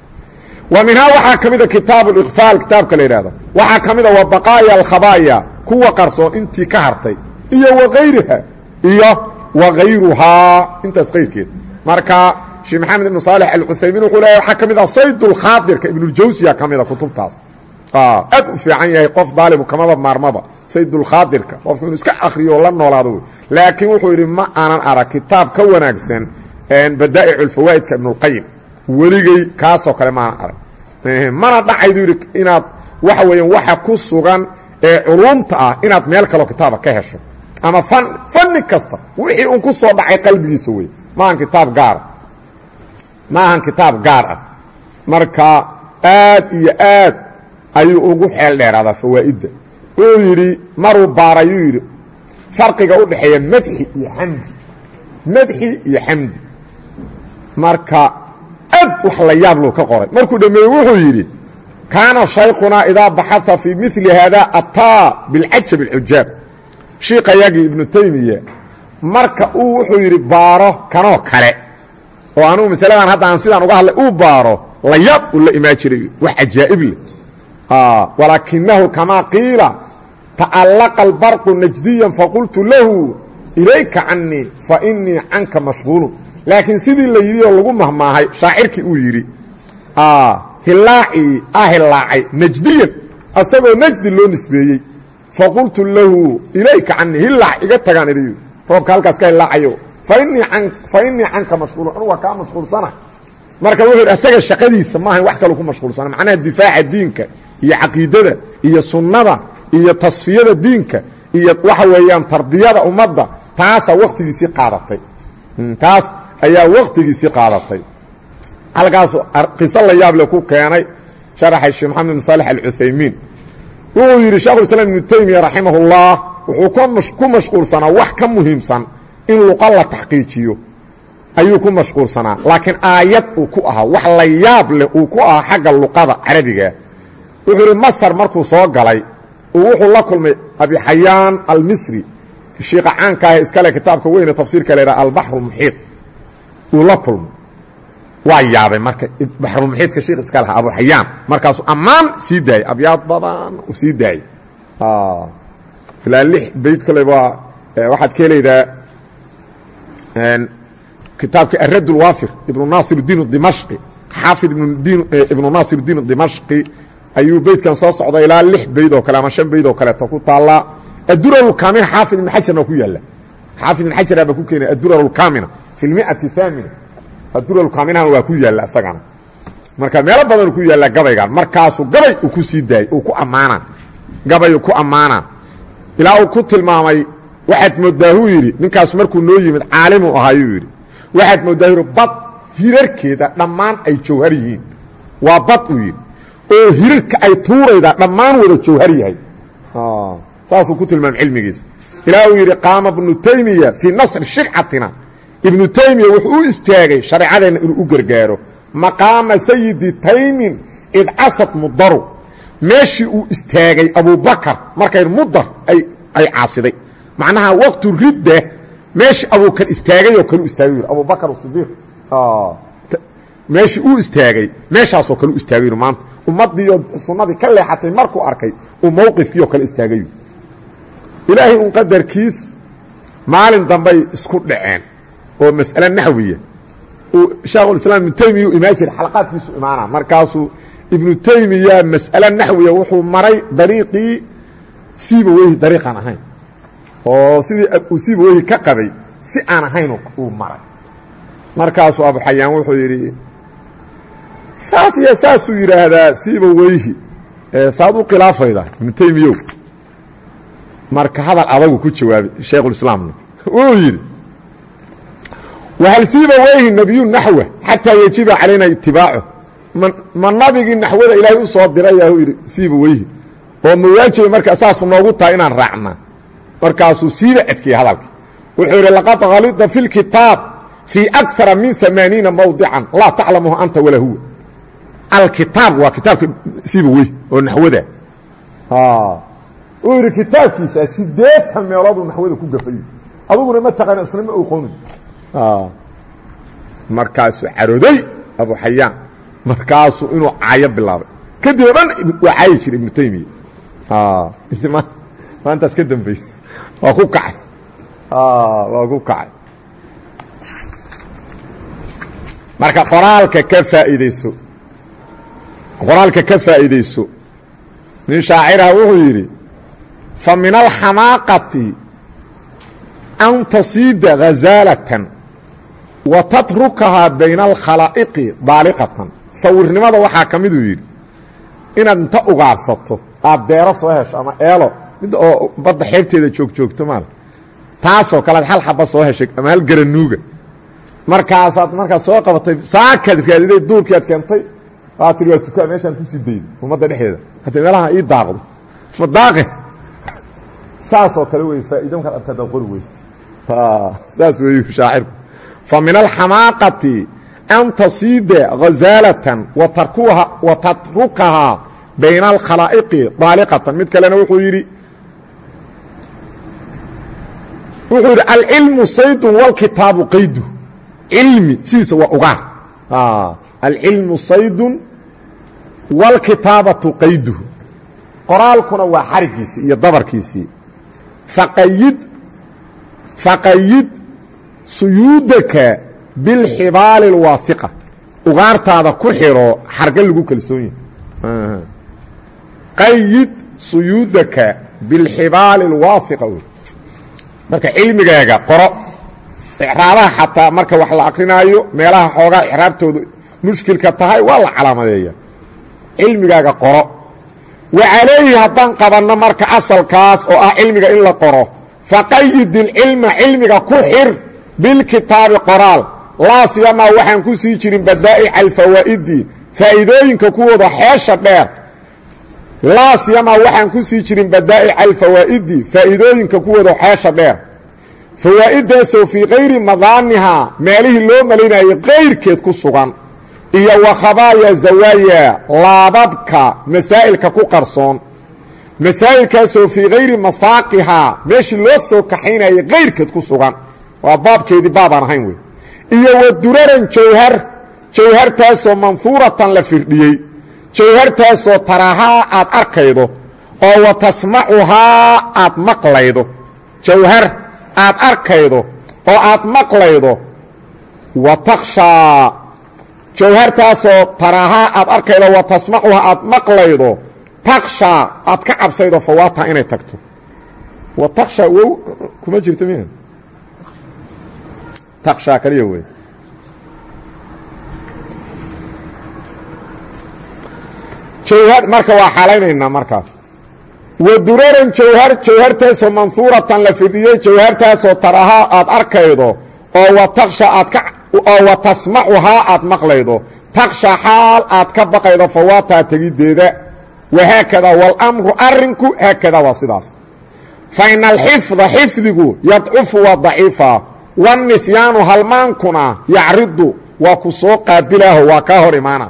wa minhaa waxaa ka mida kitaabu اliqfaal kitaabka la yidhahdo waxaa ka mida wa baqaaya alkhabaaya kuwa qarsoon intii ka hartay iyo wa kayriha iyo wa hayruhaa intaas kayrkeed marka sheekh maxamed ibnu saalix alcuthaymiin wuxuu leeyahy waxaa ka mid ah saydulkhaadirka ibnuljawsiya ka mida kutubtaas. Aad u fiican yahay qof daalibu kamaba maarmaba. Saydulkhaadirka qofku inuu iska akriyo la noolaado wey wuxuu yidhi ma aanan arag kitaab ka wanaagsan badaa'ic ulfawaa'idka ibnulqayim weligey kaasoo kale maanan arag mana dhacaydu inaad waxa weeyaan waxa ku sugan ee culumta ah inaad meel kaloo kitaaba ka hesho ama fan fanni kasta wixii un ku soo dhacay qalbigiisa wey maahan kitaab gaara ma ahan kitaab gaar ah. Marka aad iyo aad ayuu ugu xeel dheeraadaa fawaa'idda. Wuxuu yidhi maruu baarayuu yidhi farqiga u dhexeeya madxi iyo xamdi madxi iyo xamdi marka aad wax la yaab loo ka qoray. Markuu dhammeeyey wuxuu yidhi kaana shaykhunaa idaa baxaa fii mili haada ataa bilcajab alcujaab shiikayagii ibnu taymiya marka uu wuxuu yidhi baaro kanoo kale. Oo anugu masaladan hadda aan sidaan uga hadlay uu baaro la yaab uu la imaan jiray wax cajaa'ib leh. Walaakinahu kamaa qiila ta'allaqa albarqu najdiyan faqultu lahu ilayka canii fainii canka mashhuulun laakiin sidii la yidhi oo lagu mahmaahay shaacirkii uu yidhi hilaacii a hilaacay najdiyan asagoo najdi loo nisbeeyey faqultu lahu ilayka canii hilaac iga tagaan idhi roobka halkaas ka hilaacayo fainii canka mashhuulun anugu waa kaa mashhuulsana marka wuxuu yidhi asaga shaqadiisa maahayn wax kaloo ku mashhuulsana macnaha difaaca diinka iyo caqiidada iyo sunnada iyo tasfiyada diinka iyo waxa weeyaan tarbiyada ummadda taasaa wakhtigiisii qaadatay taas ayaa wakhtigiisii qaadatay halkaasu qiso la yaable ku keenay sharaxay sheekh maxamed bin saalex alcuthaymiin wuxuu yidhi shekhulislaam ibnu taymiya raximahullah wuxuu ku mashquulsanaa wax ka muhiimsan in luqa la taxqiijiyo. Ayuu ku mashquulsanaa laakiin aayad uu ku ahaa wax la yaab leh uu ku ahaa xagga luqada carabiga. Wuxuu masar markuu soo galay uu wuxuu la kulmay abixayaan almisri. Shiika caanka ah iskale kitaabka weyne tafsiirka la yidhaha albaxrulmuxiid uu la kulmay waa yaabay marka baxrulmuxiidka sheikh iska lahaa abu xayaan markaasuu ammaan sii daayey abyaad badan uu sii daayey ah. eh, eh, ilaa lix bayd kole waa waxaad ka helaydaa kitaabka aradd ulwaafir ibnu naasir diin dimashqi xaafid ibnu naasir diin dimashqi ayuu beydkan soo socda ilaa lix bayd oo kale ama shan bayd oo kaleeto ku taallaa addurarulkaamina xaafid ibnu xajarna ku yaalla. Xaafid ibn xajar baa ku keenay addurarulkaamina fi lmiati aamina aduralkaminahana waa ku yaalla isagana marka meelo badan ku yaalla gabaygan markaasuu gabay uu ku sii daayey uu ku ammaana. Gabayu ku ammaana. Ilaa uu ku tilmaamay waxaad moodaahuu yidhi ninkaas markuu noo yimid caalimuu ahaayuu yidhi. Waxaad moodaa yidhi bad hirarkeeda dhammaan ay jawhar yihiin. Waa bad uu yidhi. Oo hirarka ay tuurayda dhammaan wada jawhar yahay. Saasuu ku tilmaamay cilmigiisa. Ilaa uu yidhi qaama ibnu taymiya fii nasri shircatina ibnu taymiya wuxuu u istaagay shareecadeenna inuu u gargaaro maqaama sayidi taymin id casad mudaru. Meeshii uu istaagay abubakar markay mudar ay caasiday. Macnaha waqtu ridda meeshii abuukar istaagay oo kale u istaagay yidhi abubakar sidiiq meeshii uu istaagay meeshaasoo kale u istaagay yidhi maanta. Ummaddiiyo sunnadii ka leexatay markuu arkay uu mowqifkii oo kale istaagay yidhi ilaahay un qadarkiis maalin dambay isku dhaceen oo mas'ale naxwiya uu sheekhulislaam ibnu taymiya u imaan jiray xalaqaadkiisu imaana markaasuu ibnu taymiya mas'ale naxwiya wuxuu maray dariiqii siiba weyhi dariiqaan ahayn. Oo sidii uu siiba weyhi ka qabay si aan ahayn uu maray. Markaasuu abuxayaan wuxuu yidhi saas iyo saasuu yidhaahdaa siiba weyhi saad u khilaafayda ibnu taymiyow marka hadal adagu ku jawaabay shaykhulislaamna wuu yidhi whal siiba weyhi nebiyu naxwa xataa yejiba calayna itibaacu ma nabigii naxwada ilaahay u soo dirayahuu yidhi siiba weyhi oo ma waajiba marka saas noogu tahay inaan raacna. Markaasuu siiba adkiyey hadalka wuxuu yidhi laqad halida fi lkitaab fii akara min amaaniina mawdican laa taclamuhu anta walaa huwa alkitaab waa kitaabka siiba weyhi oo naxwada uu yidhi kitaabkiisa sideetan meelooduu naxwada ku gafayo aduguna ma taqaana isna ma oqonin Ah. markaasuu carooday abu xayaan markaasuu inuu caayo bilaabay. Kadib oo dhan waa caayi jira ibnu taymiya ah. maantaas ka dambaysa waa ku kacay. Ah, waa ku kacay. Marka qoraalka ka faa'iidayso qoraalka ka faa'iidayso nin shaaciraha wuxuu yidhi fa min alxamaaqati an tasiida hazaalatan wa tatrukahaa bayna alkhalaa'iqi daaliqatan sawirnimada waxaa ka miduu yidhi inaad inta ugaarsato aad deero soo hesho ama eelo mid oo badda xeebteeda joogjoogto maala taasoo kalead hal xaba soo heshay ama hal garanuuga markaasaad markaad soo qabatay saakaad raadiday duurkiiad keentay waa tii waa tukaa meeshaan ku sii dayday ummadda dhexdeeda. Haddii meelaha ii daaqdo ma daaqe saasoo kale wey faa'ido markaad arta adaad qori wey saas weeyu shaacirku fa min alxamaaqati an tasiida hazaalatan wa tatrukahaa bayna alkhalaa'iqi daaliqatan mid kalena wuxuu yidhi wuxuu yidhi alcilmu saydun walkitaabu qaydu cilmi sidiisa waa ugaar alcilmu saydun wاlkitaabatu qayduhu qoraalkuna waa xarigiisii iyo dabarkiisii faqayid faqayid suyuudaka bilxibaali اlwaafiqa ugaartaada ku xidho xarga lagu kalsoon yahay. Qayid suyuudaka bilxibaali اlwaafiqa marka cilmigaaga qoro. Icraabaha xataa marka wax la akrinaayo meelaha xoogaa icraabtoodu mushkilka tahay waa la calaamadeeya cilmigaaga qoro. Wa calayhi haddaan qabanno marka asalkaas oo ah cilmiga in la qoro faqayid ilcilma cilmiga ku xir bilkitaabi qoraal. Laa siyamaa waxaan ku sii jirin badaa'ica alfawaa'idi faa'iidooyinka kuwooda xeesha dheer. Laa siyamaa waxaan ku sii jirin badaa'ica alfawaa'idi faa'iidooyinka kuwooda xeesha dheer. Fawaa'idaasoo fii kayri madaanihaa meelihii loo malaynaayey kayrkeed ku sugan. Iyo wa khabaaya zawaaya laababka masaa'ilka ku qarsoon. Masaa'ilkaasoo fii kayri masaaqihaa meeshii loo soo kaxaynayay kayrkeed ku sugan waa baabkeedii baabaan ahayn wey iyo wa duraran jawhar. Jawhartaasoo manfuuratan la firdhiyey. Jawhartaasoo tarahaa aad arkaydo. Oo wa tasmacuhaa aad maqlaydo. Jawhar aad arkaydo. Oo aad maqlaydo. Wa takhshaa. Jawhartaasoo tarahaa aad arkaydo. Wa tasmacuhaa aad maqlaydo. Takhshaa. Aad ka cabsaydo fawaata inay tagto. Wa takhshaa wow kuma jirto miya takhshaa kaliya wey jawhar marka waa xalaynaynaa markaas wa duraran jawhar jawhartaasoo manhuuratan la fidhiyey jawhartaasoo tarahaa aad arkaydo oo wa taksha aad ka oo wa tasmacuhaa aad maqlaydo taksha xaal aad ka baqaydo fawaataa tegiddeeda wahaakada walamru arrinku haakada waa sidaas fa ina alxifda xifdigu yadcufu waa daciifa wanisyaanu halmaankuna yacridu waa ku soo qaabilaaho waa kaa hor imaana.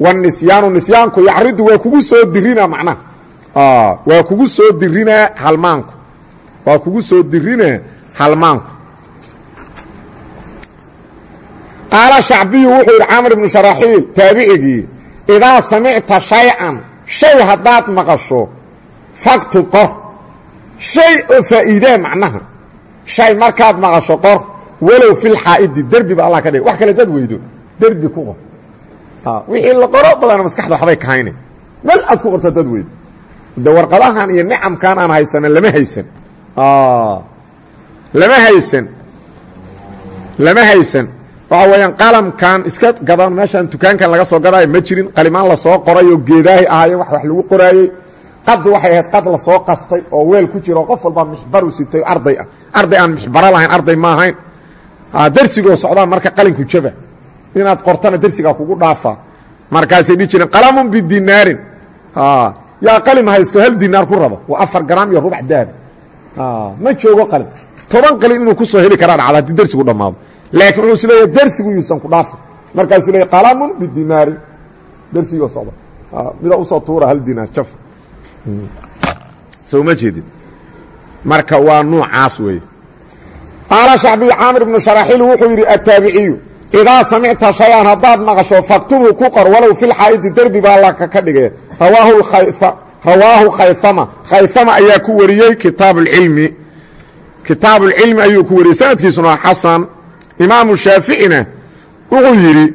Wanisyaanu nisyaanku yacridu waa kugu soo dirina macnaha waa kugu soo dirinaa halmaanku waa kugu soo dirinaa halmaanku qaala shacbiyu wuxuu yidhi camr ibnu sharaxiil taabicigii idaa samicta shay-an shay haddaad maqasho faktub qor shay oo faa'iidee macnaha shay markaad maqasho qor walow filxaa'idi derbi ba allah ka dhig wax kale dad weydo. Derbi ku qor. Wixii la qoro badana maskaxda waxbay kahayne mel aad ku qorta dad weydo. De warqadahan iyo nicamkan aan haysana lama haysan. Lama haysan. Lama haysan. Waxa weeyaan qalamkan iska gadan meeshaan dukaankan laga soo gadaayo ma jirin. Qalimaan la soo qoray oo geedaahi ahaayo wax wax lagu qoraayey qad waxay ahayd qad la soo qastay oo weel ku jiro qof walba mixbaru sitay arday ah. Arday aan mixbaro lahayn arday ma ahayn. Dersigoo socdaan marka qalinku jaba. Inaad qortana dersigaa kugu dhaafa. Markaasay dhihi jireen qalamun bidinaarin yaa qalim haysto hal dinaar ku rabo? Waa afar garaam iyo rubac dahab ma joogo qalim. Toban qalin inuu ku soo heli karaa dhacda haddii dersigu dhammaado. Laakiin wuxuu is leeyahay dersigu yuusan ku dhaafin. Markaasuu leeyahy qalamun bidinaarin dersigoo socda. Mida u soo tuura hal dinaar jaf soo ma jeedin? Marka waa nuucaas weeye. Qaala shacbiyu caamir ibnu sharaxiil wuxuu yidhi attaabiciyu idaa samicta shay-an haddaad maqasho faktubuu ku qor walow filxaa'idi derbi baa la ka dhigee rawaahu khayama khayama ayaa ku wariyey kitaab اlcilmi kitaab اlcilmi ayuu ku wariyey. Sanadkiisuna waa xasan. Imaamu shaaficina wuxuu yidhi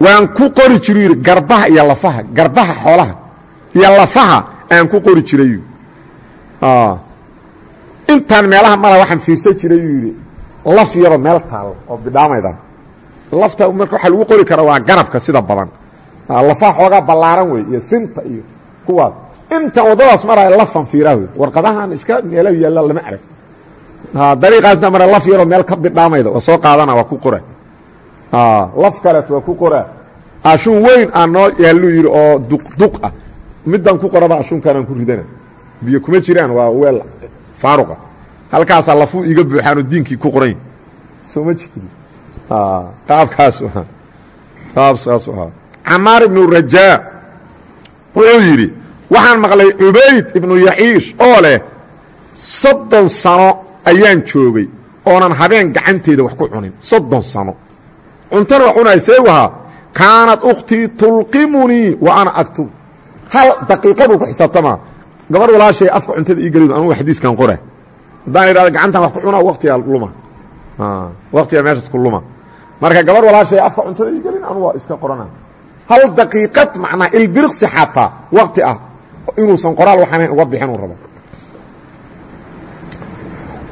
waan ku qori jiru yidhi garbaha iyo lafaha garbaha xoolaha iyo lafaha aan ku qori jiray. Intaan meelaha mala waxaan fiirsan jiray yuu yidhi laf yaroo meel taalo oo bidhaamaydan lafta marka waxaa lagu qori kara waa garabka sida badan. Lafaha xoogaa ballaaran wey iyo sinta iyo kuwaas intaan waddadaas maraya lafan fiiraa wey warqadahan iska meelo yaalla lama arag. Dariiqaasna mara laf yaroo meel ka bidhaamayda waa soo qaadana waa ku qora. Laf kaleet waa ku qoraa ashuun weyn aan noo yaalluu yidhi oo duqduq ah middan ku qoraba ashuunkaanaan ku ridana. Biyo kuma jiraan waa weel faaruqa. Halkaasaa lafuu iiga buuxaanoo diinkii ku qoran soo ma jeedi qaabkaasu ahaa. Qaabkaasu ahaa. Camaar ibnu rajaa wuxuu waxaan maqlay cubayd ibnu yaciish oo leh soddon sano ayaan joogay oonan habeen gacanteeda wax ku cunin. Soddon sano. Cuntana wax cunay see u ahaa kaanat ukhtii tulqimunii wa ana aktub hal daqiiqaduu ku xisaabtamaa gabar walaashay afka cuntada ii gelidu anugu xadiiskan qora haddaan idhahdo gacantan wax ku cuna waqtigaa luma. Waqtigaa meeshaas ku luma. Marka gabar walaashay afka cuntada ii gelin anugu waa iska qorana. Hal daqiiqad macnaa ilbiriqsi xataa waqti ah inuusan qoraal waxaanayn uga bixin uu rabo.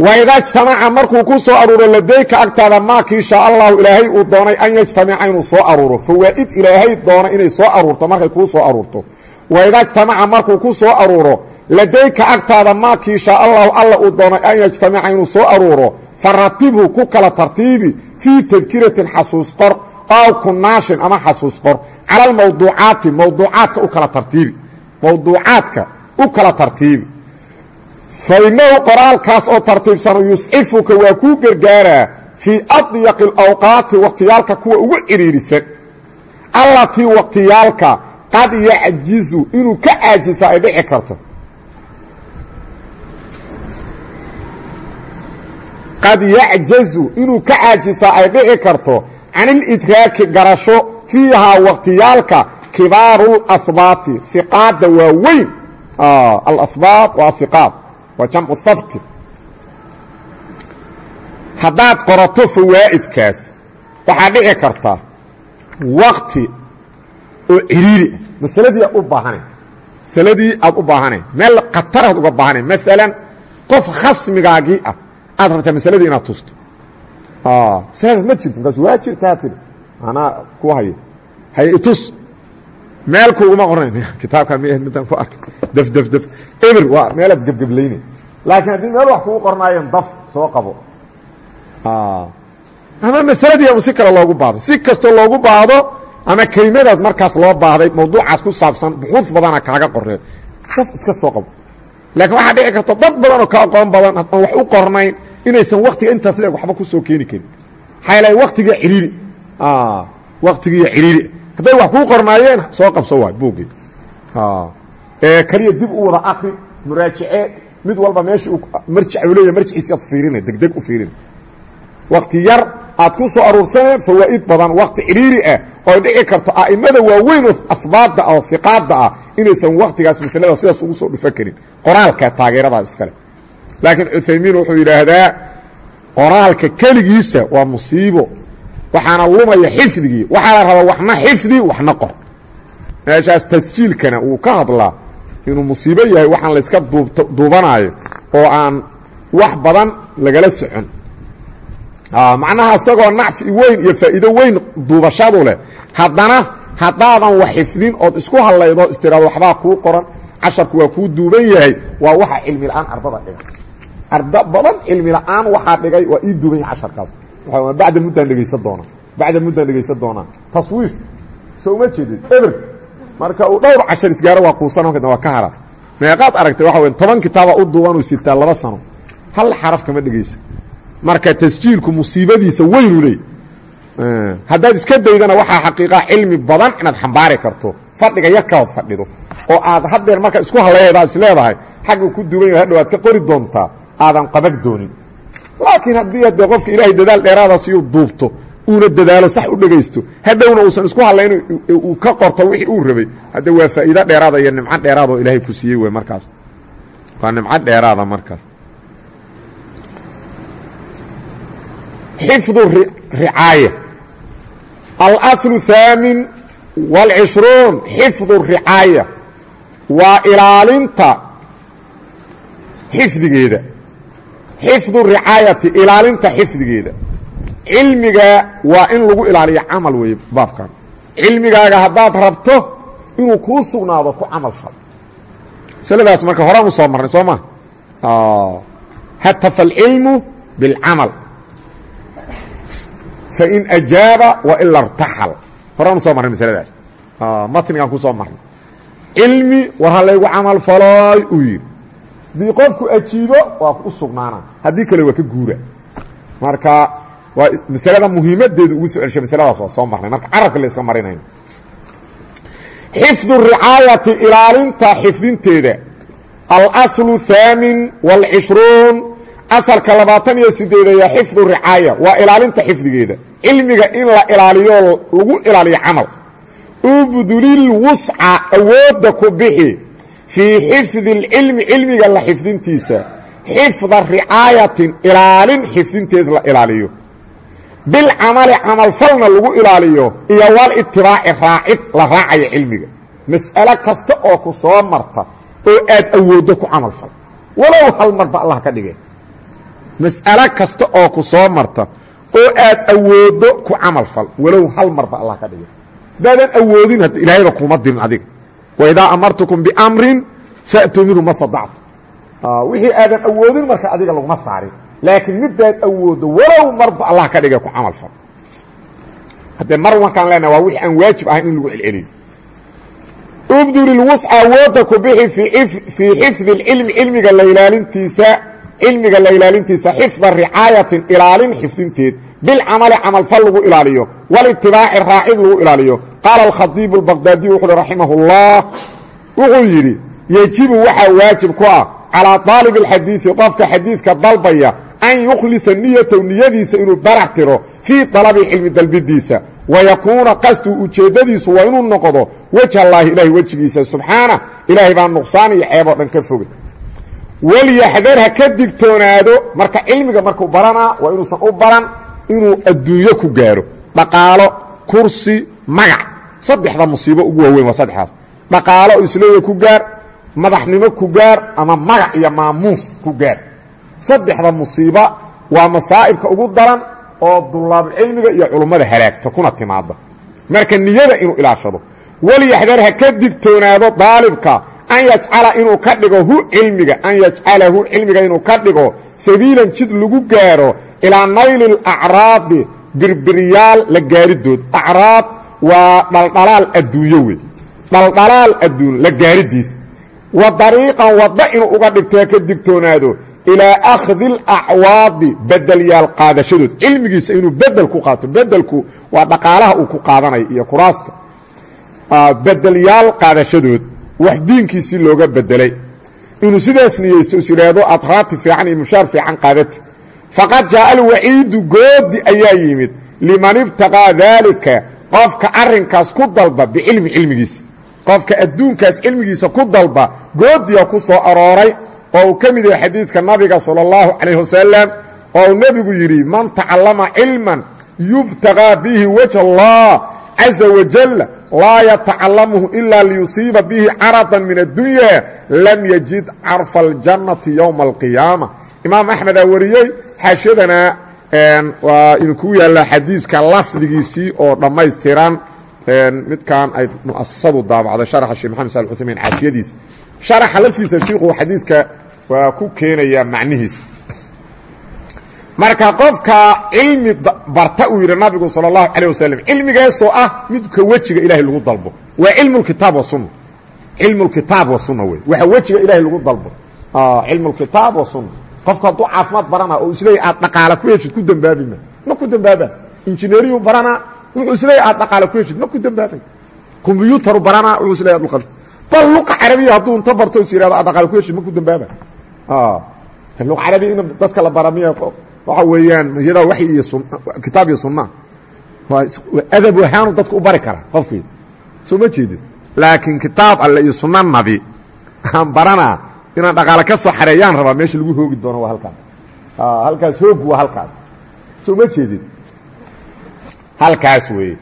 Waidaa ijtamaca markuu ku soo aruuro ladayka agtaada maakii shaa allahu ilaahay uu doonay an yajtamica inuu soo aruuro. Fawaa'id ilaahay doona inay soo aruurto markay kuu soo aruurto waidaa ijtamaca markuu ku soo aruuro ladayka agtaada maakii shaa allahu alla uu doonay an yajtamica inuu soo aruuro faratibhu ku kala tartiibi fii tadkiratin xasuus qor aw kunaashin ama xasuus qor. Cala almawduucaati mawduucaadka u kala tartiibi mawduucaadka u kala tartiibi. Fainahu qoraalkaas oo tartiibsano yuscifuka waa kuu gargaaraa fii adyaqi alawqaati wakhtiyaalka kuwa ugu cidhiidhisan allatii wakhtiyaalka qad yacjizu inuu ka caajisa ay dhici karto qad yacjazu inuu ka caajisaa ay dhici karto can ilidraaki garasho fiihaa wakhtiyaalka kibaaru lahbaati hiqaadda waa weyn alahbaat waa hiqaad waa jamcu habti haddaad qorato fawaa'idkaas waxaa dhici karta wakti oo ciriiri masaladii aad u baahana masaladii aad u baahana meel khataraad uga baahana maalan qof khasmigaagii ah aad rabtaa masaladii inaad tusto masaladaas ma jirto. Markaas waa jirtaa tiri anaa ku hayo hay itus meel kuuguma qornayn kitaabkaa mi midaan ku arkay def def def. Eber waa meelaad gebgeblayne laakiin haddii meel wax kugu qornaayeen daf soo qabo. Ama masaladii si kale loogu baahdo si kastoo loogu baahdo ama kelimadaad markaas loo baahday mawduucaas ku saabsan buxuud badana kaaga qoreed daf iska soo qabo. Laakiin waxaa dhici karta dad badan oo ka aqoon badan aan wax u qornayn inaysan waktiga intaas leeg waxba ku soo keeni karin. Maxaa yeelay waktiga ciriiri waktigiiyo ciriiri hadday wax kuu qornaayeen soo qabso waay buuggii ee kaliya dib u wada akri muraajace mid walba meesha marjic u leeyahy marjiciisa fiirina degdeg u fiirina wakti yar aad ku soo aruursaneen fawaa'id badan wakti ciriiri ah oo dhici karto a'imada waaweyn oo afbaadda ah oo fiqaadda ah inaysan waktigaas masalada sidaas ugu soo dhufan karin. Qoraalka taageeradaa iskale. Laakiin cuthaymiin wuxuu yidhaahdaa qoraalka keligiisa waa musiibo. Waxaana lumaya xifdigii waxaa la rabaa waxna xifdi waxna qor. Meeshaas tasjiilkana wuu ka hadlaa inuu musiibo yahay waxaan layska duubanaayo oo aan wax badan lagala socon macnaha isagoo nacfi weyn iyo faa'iido weyn duubashadu leh. Haddana haddaadan wax xifdin ood isku hadlaydo istiraado waxbaa kuu qoran. Casharku waa kuu duuban yahay. Waa waxa cilmi la'aan ardada dhigay arda badan cilmi la'aan waxaa dhigay waa ii duuban yahay casharkaas. Bacda muddaan dhegaysan doonaa. Bacda muddaan dhegaysan doonaa. Taswiif. Soo uma jeedid eber. Marka uu dhowr cashar isgaaro waa quusan kadna waa ka hara. Meeqaad aragtay waxa weyn toban kitaaba u duuban uu sitaa laba sano. Hal xaraf kama dhegaysa marka tasjiilku musiibadiisa weynu leey haddaad iska daydana waxaa xaqiiqaa cilmi badan inaad xambaari karto fadhiga yarkaood fadhido oo aad haddeer marka isku halleedaad is leedahay xagga ku duuban yahay hadhow aad ka qori doontaa aadan qabag doonin. Laakiin haddii haddee qofka ilaahay dadaal dheeraada si uu duubto uuna dadaalo sax u dhegaysto hadhowna uusan isku hadlayn uu ka qorto wixii uu rabay hadde waa faa'iido dheeraada iyo nimco dheeraadoo ilaahay ku siiyey wey markaas. Waa nimco dheeraada markaas xifdu ricaaya alaslu haamin wاlcishruun xifdu ricaaya waa ilaalinta xifdigeeda xifdu ricaayati ilaalinta xifdigeeda cilmiga waa in lagu ilaaliyo camal weeye baabkan cilmigaaga haddaad rabto inuu kuu sugnaado ku camal fal masaladaas marka horaan u soo marnay soo ma hatafa alcilmu biاlcamal fain ajaaba waila اrtaxal horaan u soo marnay masaladaas matnigaan ku soo marnay cilmi war ha laygu camal falooy uu yidhi haddii qofku ajiibo waa u sugnaana haddii kale waa ka guura marka waa masalada muhiimadeedu ugu soo celshay masaladaas waa soo marnay marka carabka la iska marinayno xifdu ricaayati ilaalinta xifdinteeda alaslu haamin wاlcishruun asalka labaatan iyo sideedeeya xifdu ricaaya waa ilaalinta xifdigeeda. Cilmiga in la ilaaliyo lagu ilaaliyo camal. Ubdulil wusca awoodda ku bixi. Fii xifdi اlcilmi cilmiga la xifdintiisa. Xifda ricaayatin ilaalin xifdinteed la ilaaliyo. Bilcamali camalfalna lagu ilaaliyo iyo walitibaaci raacid la raacayo cilmiga. Mas'alo kasta oo ku soo marta oo aad awooddo ku camalfal walow hal marba allah ka dhige mas'alo kasta oo ku soo marta oo aad awooddo ku camalfal walow hal marba allah ka dhige haddaadan awoodin ilaahayba kuma dirin adiga waidaa amartukum biamrin faatuu minhu ma sadactu wixii aadan awoodin marka adiga laguma saarin. Laakiin midaad awooddo walow marba allah ka dhigay ku camal fal. Haddee mar markaan leenaha waa wixii aan waajib ahayn in lagu celceliyo. Ubdul ilwusca awoodda ku bixi fii xifdi اlcilmi cilmiga la ilaalintiisa ilmiga la ilaalintiisa xifda ricaayatin ilaalin xifdinteed. Bilcamali camalfal lagu ilaaliyo. Walitibaaci raacid lagu ilaaliyo. Qaala alkhadiibu albaqdaadiy wuxu uhi raximahullah. Wuxuu yidhi yejibu waxaa waajib ku ah calaa daalibi alxadiidi qofka xadiidka dalbaya an yukhlisa niyatahu niyadiisa inuu barax tiro fii dalabi cilmi dalbidiisa wayakuuna qastuu ujeedadiisu waa inuu noqdo wejhallaahi ilaahay wejigiisa. Subxaana ilaahay baa nuqsaan iyo ceeb oo dhan ka fogay walyaxdar ha ka digtoonaado marka cilmiga markuu baranaa waa inuusan u baran inuu adduunyo ku gaaro. Dhaqaalo kursi magac. Saddexda musiibo ugu waaweyn waa saddexdaas dhaqaalo isleeya ku gaar madaxnimo ku gaar ama magac iyo maamuus ku gaar. Saddexda musiiba waa masaa'ibka ugu daran oo dulaabulcilmiga iyo culummada halaagta kuna timaada marka niyada inuu ilaashado walyaxdar ha ka digtoonaado daalibka an yajcala inuu ka dhigo hu cilmiga an yajcalahu cilmiga inuu ka dhigo sabiilan jid lagu gaaro ilaa nayli alacraadi birbiryaal la gaaridood acraad waa dhaldhalaal adduunyo wey dhaldhalaal adduun la gaaridiis wa dariiqan wadda inuu uga dhigto ka digtoonaado ilaa akhdi alacwaadi bedelyaal qaadashadood cilmigiisa inuu bedel ku qaato bedelku waa dhaqaalaha uu ku qaadanayo iyo kuraasta bedelyaal qaadashadood wax diinkiisii looga bedelay. Inuu sidaas niyeysto is yidhaahdo adraati fiican iyo mushaar fiican qaadati. Faqad jaa'a alwaciidu goodi ayaa yimid. Liman ibtaqaa daalika qofka arrinkaas ku dalba bicilmi cilmigiisa. Qofka adduunkaas cilmigiisa ku dalba goodiya ku soo arooray oo uu ka mid yahay xadiidka nabiga salى اllahu calayh wasalam oo uu nebigu yidhi man tacallama cilman yubtaqaa bihi wajh allah caza wajal laa yatacalamuhu ilaa liyusiiba bihi caradan min addunya lam yajid carfa aljannati yowma alqiyaama. Imaam axmedaa wariyey xaashadana waa idinku yaallaa xadiiska lafdigiisii oo dhammaystiran. Midkan ay muasasadu daabacday sharaxa sheekh maxamed sal uthamiin caafiyadiisa sharaxa laftiisa shiikhuu xadiiska waa ku keenayaa macnihiisa marka qofka cilmi barta uu yidhi nabigu salى اllahu calيه wasalam cilmigaasoo ah midka wejiga ilahay lagu dalbo waa cilmu kitaab wasunna cilmu kitaab wasunna wey waxa wejiga ilahay lagu dalbo cilmu kitaab wasunna qofka hadduu caafimaad barana oo isleeya aad dhaqaala ku heshid ku dembaabi ma ma ku dembaaba injineeriyu baranaa wuxuu isleeya aad dhaqaala ku heshid ma ku dembaabay kombyuutaru baranaa wuxuu isleeya ad uqal bal luqa carabiya hadduu inta barto is yihahdo aad dhaqaala ku heshid ma ku dembaaba luqa carabiya in dadka la bara miya waxa weeyaan iyadaa waxyi iyo kitaab iyo sunna adab ahaanu dadka u bari kara qofkii. Soo ma jeedid laakiin kitaab alle iyo sunna nabi aan baranaa inaan dhaqaale ka soo xareeyaan rabaa meesha lagu hoogi doono waa halkaas. Halkaas hoog waa halkaas. Soo ma jeedid halkaas weeye.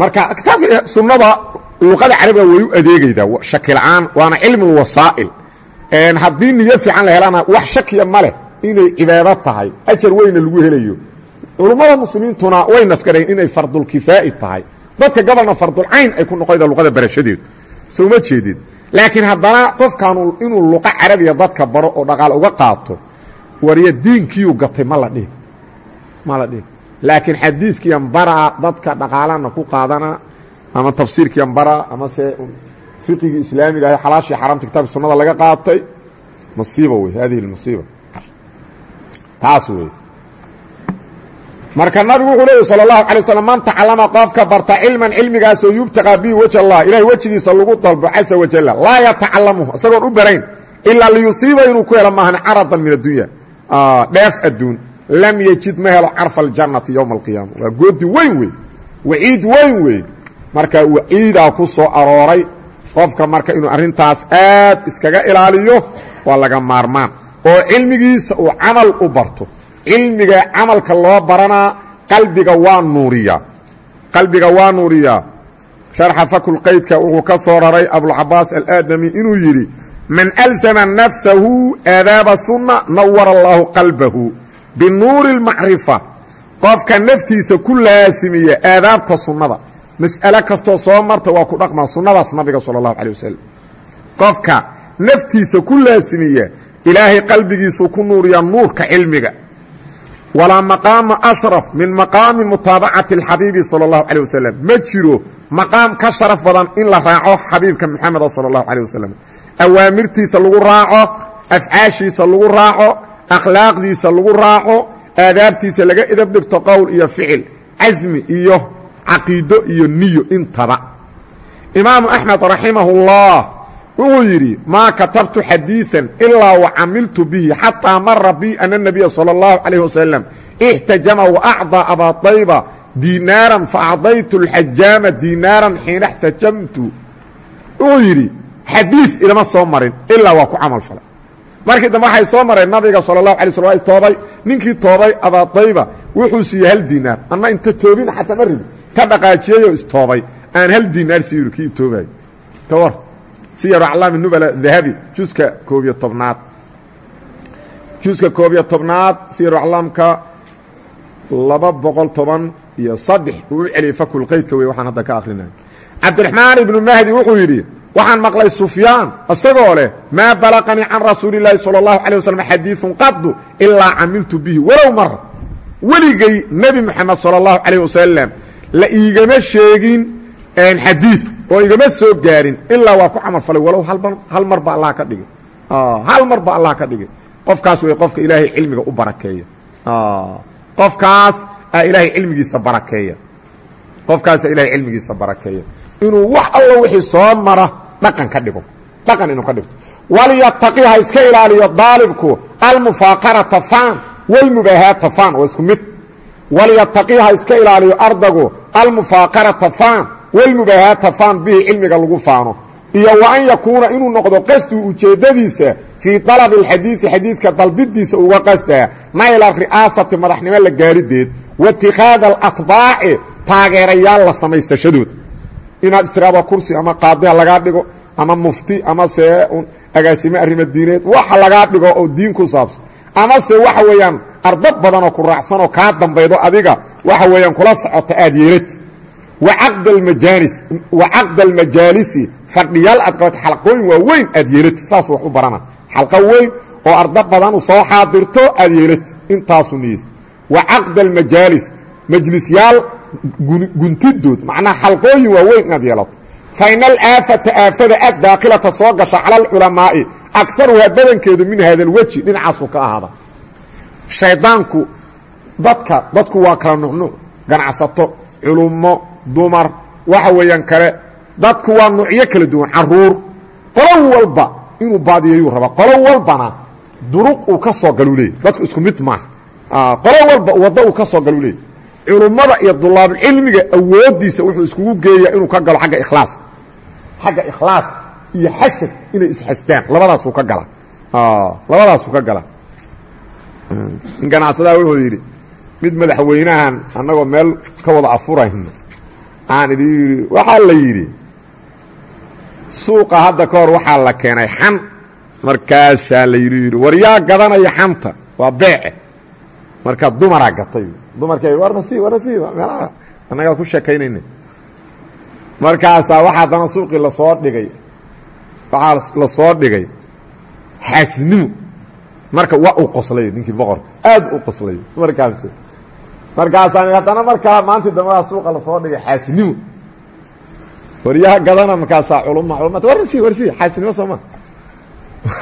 Marka kitaabka sunnada luqada carabiga way u adeegaydaa shaki la'aan waana cilmu wasaa'il haddii niyo fiican la helana wax shakiya ma leh inay cibaado tahay ajar weyna lagu helayo. Culummada muslimiintuna way nasgareen inay fardulkifaa'i tahay. Dadka gobolna fardulcayn ay ku noqoyda luqada barashadeedu soo ma jeedid laakiin haddana qofkaanu inuu luqa carabiya dadka baro oo dhaqaal uga qaato warya diinkiiu gatay ma la dhihi. Ma la dhihi. Laakiin xadiidkiian baraa dadka dhaqaalana ku qaadana ama tafsiirkiian baraa ama se fiqigii islaamiga ah xalaashii xaramta kitabka sunnada laga qaatay musiiba wey hadihi musiiba taas wey marka nabigu wuxuu leeyay salى الlahu alay waslam man tacalama qofka barta cilman cilmigaasoo yubtaqaa bihi waj allah ilahay wejigiisa lagu dalbo casa wajala laa yatacalamuhu isagoon u barayn ilaa liyusiiba inuu ku helo maahan caradan min addunya dheef adduun lam yejid ma helo carfa aljannati yowma alqiyaama waa goodi weyn wey waciid weyn wey marka waciidaa ku soo arooray qofka marka inuu arrintaas aad iskaga ilaaliyo waa laga maarmaan. Oo cilmigiisa uu camal u barto. Cilmiga camalka loo baranaa qalbiga waa nuuriyaa qalbiga waa nuuriyaa sharxa fakulqaydka wuxuu ka soo raray abulcabaas alaadami inuu yidhi man alzama nafsahu aadaaba sunna nawara allaahu qalbahu binuuri اlmacrifa qofka naftiisa ku laasimiya aadaabta sunnada mas'alo kastoo soo marta waa ku dhaqmaa sunnadaas nabiga sala allahu calay wasalam qofka naftiisa ku laasimiya ilaahay qalbigiisu ku nuuriya nuurka cilmiga. Walaa maqaama ashraf min maqaami mutaabacati alxabiibi sala allahu calay wasalam ma jiro maqaam ka sharaf badan in la raaco xabiibka moxameda sala allahu calay wasalam awaamirtiisa lagu raaco afcaashiisa lagu raaco akhlaaqdiisa lagu raaco aadaabtiisa laga idab dhigto qowl iyo ficil casmi iyo caqiido iyo niyo intaba imaamu axmed raximah اllah wuxuu yidhi maa katabtu xadiiثa ilaa wacamiltu bihi xataa mara bi ana الnabiya salى اllahu عalيه wasalam اxtajama waacطىa abaa طayba diinaaran faacdaytu اlxajaama diinaaran xiina اxtajamtu wuxuu yidhi xadiiث ilama soo marin ilaa waa ku camal falay markii dambe waxay soo mareen nabiga salى الlahu alay sl waa istoobay ninkii toobay abaa طayba wuxuu siiyey hal diinaar anna inta toobina xataa ma ribi ka dhaqaajiyeyoo istoobay. Aan hal dinaar siyr kii itoobayo ka war siyaru aclaami nubala dahabi juska koobiyo tobnaad. Juska koobiyo tobnaad siyaru aclaamka laba boqol toban iyo saddex. Uu u celiyey fakulqaydka wey waxaan hadda ka akhrinayo cabdiraxmaan ibnu mahdi wuxuu yidhi waxaan maqlay sufyaan isagoo leh maa balaqanii can rasuulilaahi sala allahu calay waslm xadiiun qadu ilaa camiltu bihi walow mara weligay nebi moxamed sala allahu calayh wasalam la iigama sheegin xadiiث oo igama soo gaarin. Ilaa waa ku camal falay walow hal mar ba allah ka dhigay. Hal mar ba allah ka dhigay. Qofkaas wey qofka ilaahay cilmiga u barakeeya. Qofkaas a ilaahay cilmigiisa barakeeya. Qofkaasa ilahay cilmigiisa barakeeya. Inuu wax allo wixii soo mara dhaqan ka dhigo. Dhaqan inuu ka dhigto. Walyataqi ha iska ilaaliyo daalibku almufaaqarata faan walmubaahaata faan waa isku mid. Walyataqi ha iska ilaaliyo ardagu almufaaqarata faan walmubaahaata faan bihi cilmiga lagu faano. Iyo wa an yakuuna inuu noqdo qasdigu ujeeddadiisa fii dalabi alxadiidi xadiidka dalbidiisa uga qasdaa nayla ri'aasati madaxnimo la gaarideed wa itikhaada alatbaaci taageerayaal la samaysashadooda inaad istiraado kursi ama qaadiha lagaa dhigo ama mufti ama se agaasime arrimo diineed waxa lagaa dhigo oo diin ku saabsan. Ama waxa weeyaan arda badanoo ku raacsanoo kaa dambaydo adiga waxa weeyaan kula socota aad yeelati wa caqda almajaalisi fadhiyaal aad qabato xalqooyin waa weyn aad yeelati saasuu wax u barana. Xalqo weyn oo arda badanu soo xaadirto aad yeelati intaasuu niyeysa wa caqda almajaalis majlisyaal guntidood macnaha xalqooyin waa weyn inaad yeelato. Fa ina alaafata ad daakilata soo gasha cala alculamaa'i akaruhaa badankeedu min hada alweji dhinacaasuu ka ahaada shaydaanku dadka dadku waa kala nucnuuc ganacsato culummo dumar waxa weeyaan kale dadku waa nuucyo kala duwan carruur. Qolo walba inuu baadiyayuu rabaa qolo walbana duruq uu ka soo galu leeyay dadku isku mid maaha. Qolo walba waddo uu ka soo galu leeyay culummada iyo dulaabulcilmiga awooddiisa wuxuu iskugu geeyaa inuu ka galo agga ikhlaas. Xagga ikhlaas iyo xasad inay isxastaan labadaasuu ka gala. Labadaasuu ka gala. in ganacsadaa wuxuu yidhi mid madaxweynahan annagoo meel ka wada afurayno. Aan idhi yidhi waxaa la yidhi suuqa hadda ka hor waxaa la keenay xan. Markaasaa la yidhi yidhi war yaa gadanaya xanta waa beece. Marka dumaraa gatay. Dumarkay warna sii warna sii meelaha annagaa ku sheekaynayna markaasaa waxaa haddana suuqii la soo dhigay waxaa la soo dhigay xaasidnimo marka waa uu qoslay ninkii boqorka aad u qoslay markaas markaasaa haddana markaa maantii dambadaa suuqa la soo dhigay xaasidnimo waryaha gadana markaasaa culuma culumata warsi warsi xaasidnimo sooma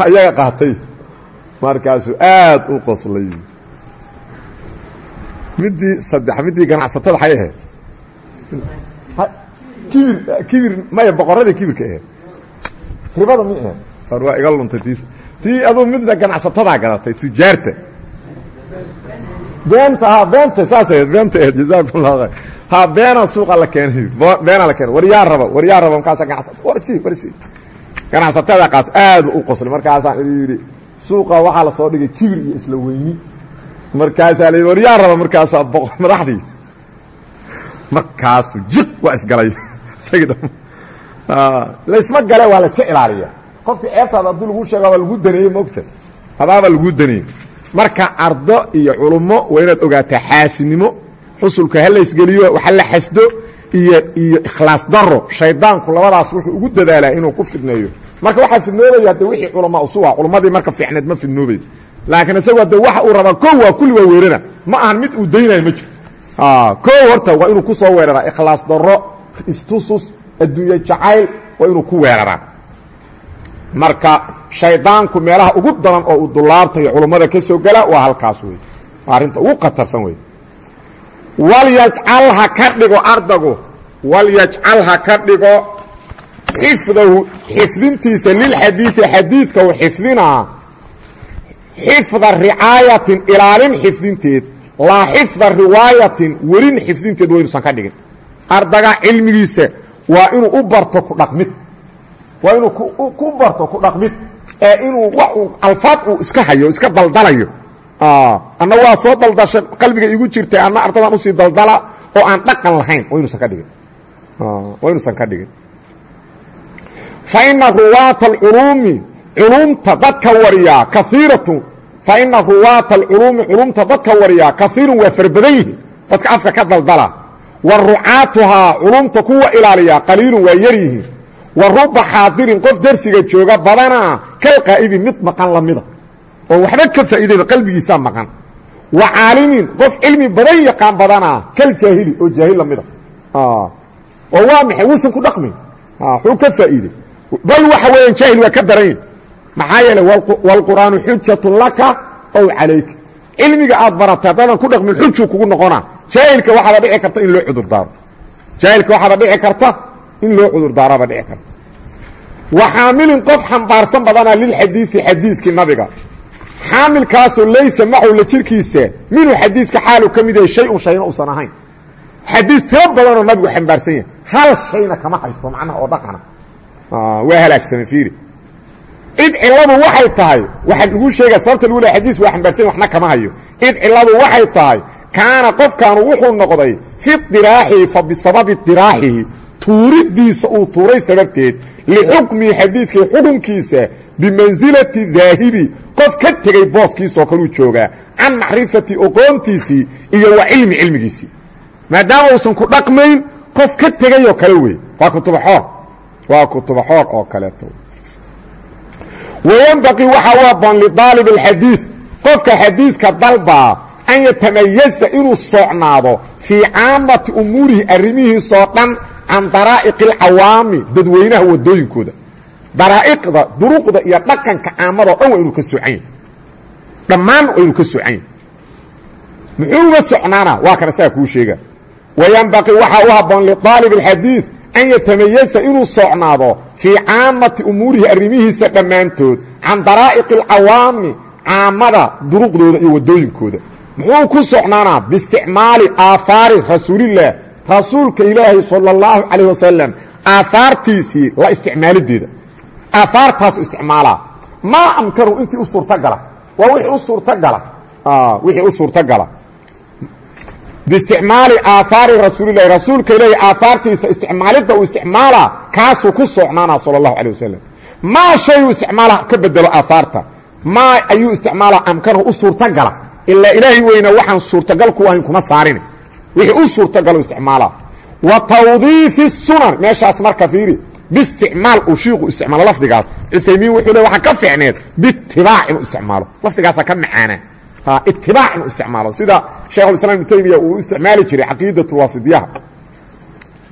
ayaga qaatay. Markaasuu aad u qoslay. Midii saddex midii ganacsatada xay ahayd kibir kibir maya boqoradii kibirka ahayd ribada mi ahayd or waa iga luntay tii tii aduu midda ganacsatada gadatay tujaarta. Beenta beenta saas ahayd beenta khayr. Ha beena suuqa la keenay beena la keenay. War yaa raba war yaa raba markaasa ganacsata war si war si ganacsatada qaato aad u qoslay markaasaan idhi yidhi suuqa waxaa la soo dhigay kibir iyo isla weyni. Markaasaa la war yaa raba markaasaa boqor madaxdii. Markaasuu jiq waa isgalay. Isagii dham laysma gale waa la iska ilaaliya qofkii ceebtaada haddii lagu sheega waa lagu daneeyey moogta hadaaba lagu daneeyey marka ardo iyo culummo waa inaad ogaataa xaasinimo xusulka ha laysgeliyo waxa la xasdo iyo iyo ikhlaas daro shaydaanku labadaas wuxuu ugu dadaalaa inuu ku fidneeyo. Marka waxaa fidnoobaya de wixii culama usuwa culummadii marka fiicneed ma fidnoobay laakiin isagu de waxa uu rabaa ko waa kulli waa weerana ma ahan mid uu daynayo ma jiro. Ko horta waa inuu ku soo weeraraa ikhlaas daro istusus adduunye jacayl waa inuu ku weeraraa marka shaydaanku meelaha ugu daran oo uu dulaabtayo culummada ka soo gala waa halkaas wey waa arrinta ugu khatarsan wey walyajcal ha ka dhigo ardagu walyajcal ha ka dhigo xifdahu xifdintiisa lilxadiidi xadiidka uu xifdinaa xifda ricaayatin ilaalin xifdinteed laa xifda riwaayatin welin xifdinteed waynuusan ka dhigin. Ardaga cilmigiisa waa inuu u barto ku dhaqmid waa inuu ku barto ku dhaqmid ee inuu uu alfaad uu iska hayo iska daldalayo. Anna waa soo daldasha qalbiga igu jirtay anna ardadan u sii daldala oo aan dhaqan lahayn waynuusan ka dhigin. Waynuusan ka dhigin. Fa ina ruwaata alculuumi culumta dadka wariyaa kaiiratu fa ina ruwaata alculuumi culumta dadka wariyaa kaiirun waa farbadan yihiin dadka afka ka daldala. Wa rucaatuhaa culumta kuwa ilaaliyaa qaliilun waa yar yihiin wa ruba xaadirin qof dersiga jooga badanaa kal qaa'ibi mid maqan lamida oo waxba ka faa'iidayba qalbigiisaa maqan. Wa caalimin qof cilmi badan yaqaan badanaa kal jaahili oo jaahil lamida oo waa maxay? Wuusan ku dhaqmin xuu ka faa'iiday. Bal waxa weeyaan jaahil waa ka daran maxaa yeeley wاlqur'aanu xujatu laka ow calayka. Cilmiga aad baratay haddaadan ku dhaqmin xujuu kugu noqonaa jaahilka waxaaba dhici karta in loo cudurdaaro. Jaahilka waxaaba dhici karta in loo cudurdaaraba dhici karta wa xaamilin qof xambaarsan badanaa lilxadiidi xadiidkii nabiga. Xaamilkaasoo laysa macahu la jirkiisa minhu xadiiska xaalu ka mid yahay shay un shayna uusan ahayn. Xadiis tiro badanoo nabigu xambaarsan yahay. Hal shayna kama haysto macnaha oo dhaqana. Waa halaagsamay fiiri. Cid ciladu waxay tahay waxaa lagu sheegaa sababta lagu lehay xadiis waa xambaarsan yahy waxna kama hayo. Cid ciladu waxay tahay kaana qofkaanu wuxuu noqday fi diraaxihi fa bisababi diraaxihi tuuridiisa uu tuuray sababteed lixukmihi xadiidkii xukunkiisa bimansilati daahibi. Qof ka tegey booskiisoo kaluu joogaa can macrifati oqoontiisii iyo wa cilmi cilmigiisii. Maadaama uusan ku dhaqmayn qof ka tegayoo kale wey waa kutubaxoor waa kutubaxoor oo kaleeto. Wayanbaqii waxaa u aboon lidaalib alxadiid qofka xadiiska dalbaa an yatamayaza inuu soocnaado fii caamati umuurihi arrimihiisoo dhan can daraa'iqi alcawaami dadweynaha wadooyinkooda daraa'iqda duruqda iyo dhaqanka caamadoo dhan waa inuu ka socan yahy dhammaan waa inuu ka socan yahy muxuu uga socnaana? Waa kana saa kuu sheega. Wayanbaqii waxaa u habboon lidaalib alxadiid an yatamayaza inuu socnaado fii caamati umuurihi arrimihiisa dhammaantood can daraa'iqi alcawaami caamada duruqdooda iyo wadooyinkooda muxuu ku socnaanaa biisticmaali aahaari rasuulillaah rasuulka ilaahay sala اllahu calayh wasalam aahaartiisii la isticmaalideeda aahaartaasu isticmaalaa. Maa amkanu intii u suurtogala waa wixii u suurtogala wixii u suurtogala biisticmaali aahaari rasuulilahi rasuulka ilaahi aahaartiisa isticmaalidda uu isticmaala kaasuu ku socnaana sala allahu calay wasalam maa shay uu isticmaala ka bedelo aahaarta maa ayuu isticmaala amkanahu u suurtogala ilaa ilaahay weyna waxaan suurtagal ku ahayn kuma saarin wixii u suurtagalo isticmaala. Wa tawdiifi sunan meeshaas marka fiiri biisticmaal uu shiiku isticmaalo lafdigaas. Cuthaymiin wuxuu le waxaa ka fiicneed biitibaac inuu isticmaalo. Lafdigaasaa ka macaana. Itibaac inuu isticmaalo. Sida sheekhulislaam ibnu taymiya uu isticmaali jiray caqiidatulwaasidiyaha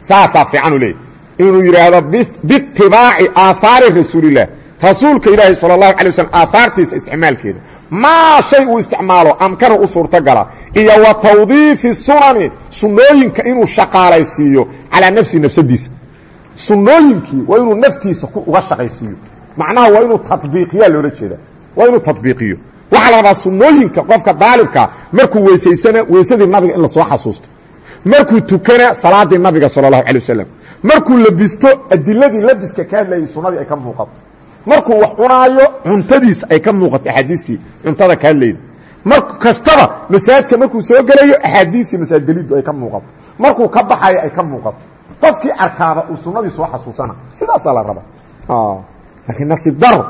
saasaa fiicanuu leeyay inuu yidhaahdo biitibaaci aahaari rasuulilah rasuulka ilaahi sala allahu alay waslm isticmaalkeeda maa shay uu isticmaalo amkana u suurtogala iyo wa tawdiifi sunani sunnooyinka inuu shaqaalaysiiyo calaa nafsihi nafsadiisa sunnooyinkii waa inuu naftiisa uga shaqaysiiyo macnaha waa inuu tabiiqiyaa loola jeeda waa inuu tabiiqiyo waxaa la rabaa sunnooyinka qofka daalibka markuu weysaysana weysadii nabiga in la soo xasuusto markuu tukana salaadii nabiga sala allahu alay wasalam markuu labisto adiladii labiska ka hadlayay sunnadii ay ka muuqato markuu wax cunaayo cuntadiisa ay ka muuqato axaadiistii cuntada ka hadlayda mar kastaba masaajidka markuu soo gelayo axaadiistii masaajidgelidu ay ka muuqato. Markuu ka baxayo ay ka muuqato. Qofkii arkaaba uu sunnadii soo xasuusana. Sidaasaa la rabaa laakiin nasiib daro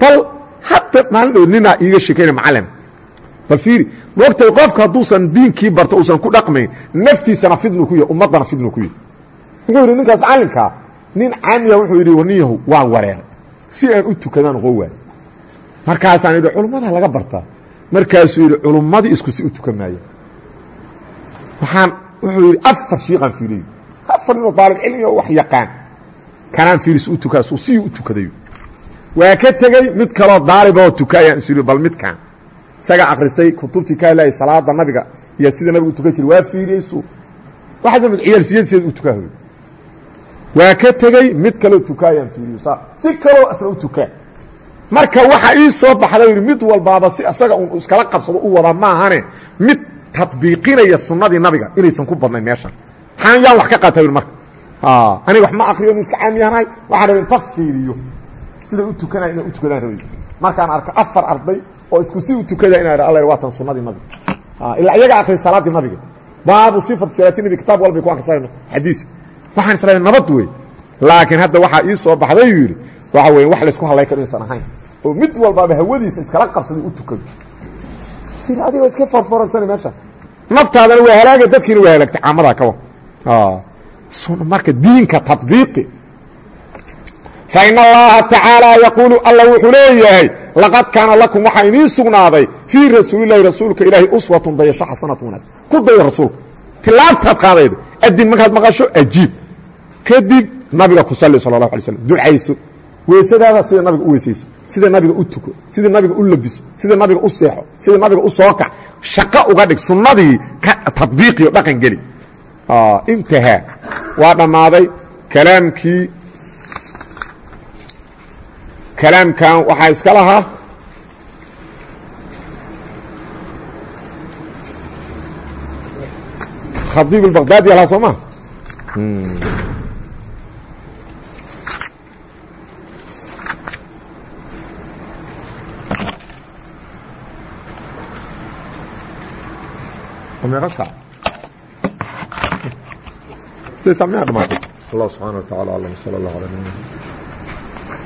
bal hadda maalin dhow ninaa iiga sheekayna macalin. Bal fiiri moogtay qofka hadduusan diinkii barto uusan ku dhaqmayn naftiisana fidnu ku yahy ummaddana fidnu ku yahy wuxuu yidhi ninkaas macallinkaa nin caamiya wuxuu yidhi warniyahu waan wareeray si aan u tukadaan qoo waay markaasaan yidhi culummada laga bartaa markaasuu yidhi culummadii isku si u tukan maaya waxaan wuxuu yidhi afar shiiqaan fiiriy afar ninoo daalib cilmiga wax yaqaan. Kanaan fiiris u tukaa suu siyuu u tukadayo. Waa ka tegey mid kaloo daaliboo tukaayaan is yidhi bal midkaan isaga akhristay kutubtii ka hadlayay salaada nabiga iyo sida nabiga u tukan jiray waa fiiriyey suu. Waxaad mid ciyaalsiyadeeda u tukaahoy waa ka tegey mid kaloo tukaayaan fiiriyo saa si kaloo asna u tukaa marka waxa ii soo baxda yidhi mid walbaaba si asaga un iskala qabsado u wada maahane mid tadbiiqinaya sunnadii nabiga inaysan ku badnayn meeshan. Xaan yaan wax ka qaata yidhi marka. Aniga wax ma akriyo inu iska caamiyanahay waxaan rabay inta fiiriyo. Siday u tukanaya inay u tukadaan rabay markaan arko afar arday oo isku si u tukada inaa alla waatan sunnadii nabiga. Ilaa iyaga akriya salaaddii nabiga. Baabu sifat salaati nabi kitaab walbay ku akrisayno xadiis waxaan is leeyahay nabad wey laakiin hadda waxaa ii soo baxday yuu yidhi waxa weeye wax laysku hadlay karo inaysan ahayn. Oo mid walbaaba hawadiisa iskala qabsaday u tukado adiga iska forforansana meesha. Naftaadana waa halaaga dadkiina waa halaagtay caamadaa kawa marka diinka tadbiiqi. Fain allaha tacaala yaquulu alla wuxuu leeyahay laqad kaana lakum waxaa idiin sugnaaday fii rasuulilahi rasuulka ilaahi uswatun dayasho xasanatu wanaag. Ku daya rasuulka. Tilaabtaad qaadayda. Adin markaad maqasho ajiib kadib nabiga ku salli sala allahu alay slam ducayso. Weysadaada sida nabiga u weysayso sida nabiga u tuko sida nabiga u labiso sida nabiga u seexo sida nabiga u soo kac shaqo uga dhig sunnadii ka tadbiiqiyo dhaqan geli. Intahaa waa dhammaaday kalaamkii kalaamkan waxaa iska lahaa khadiib albaqdaadi alaha soo ma meeqa saac de sac miyaa dhamaatay allah subxana wa tacala aclam sala allah ala nabina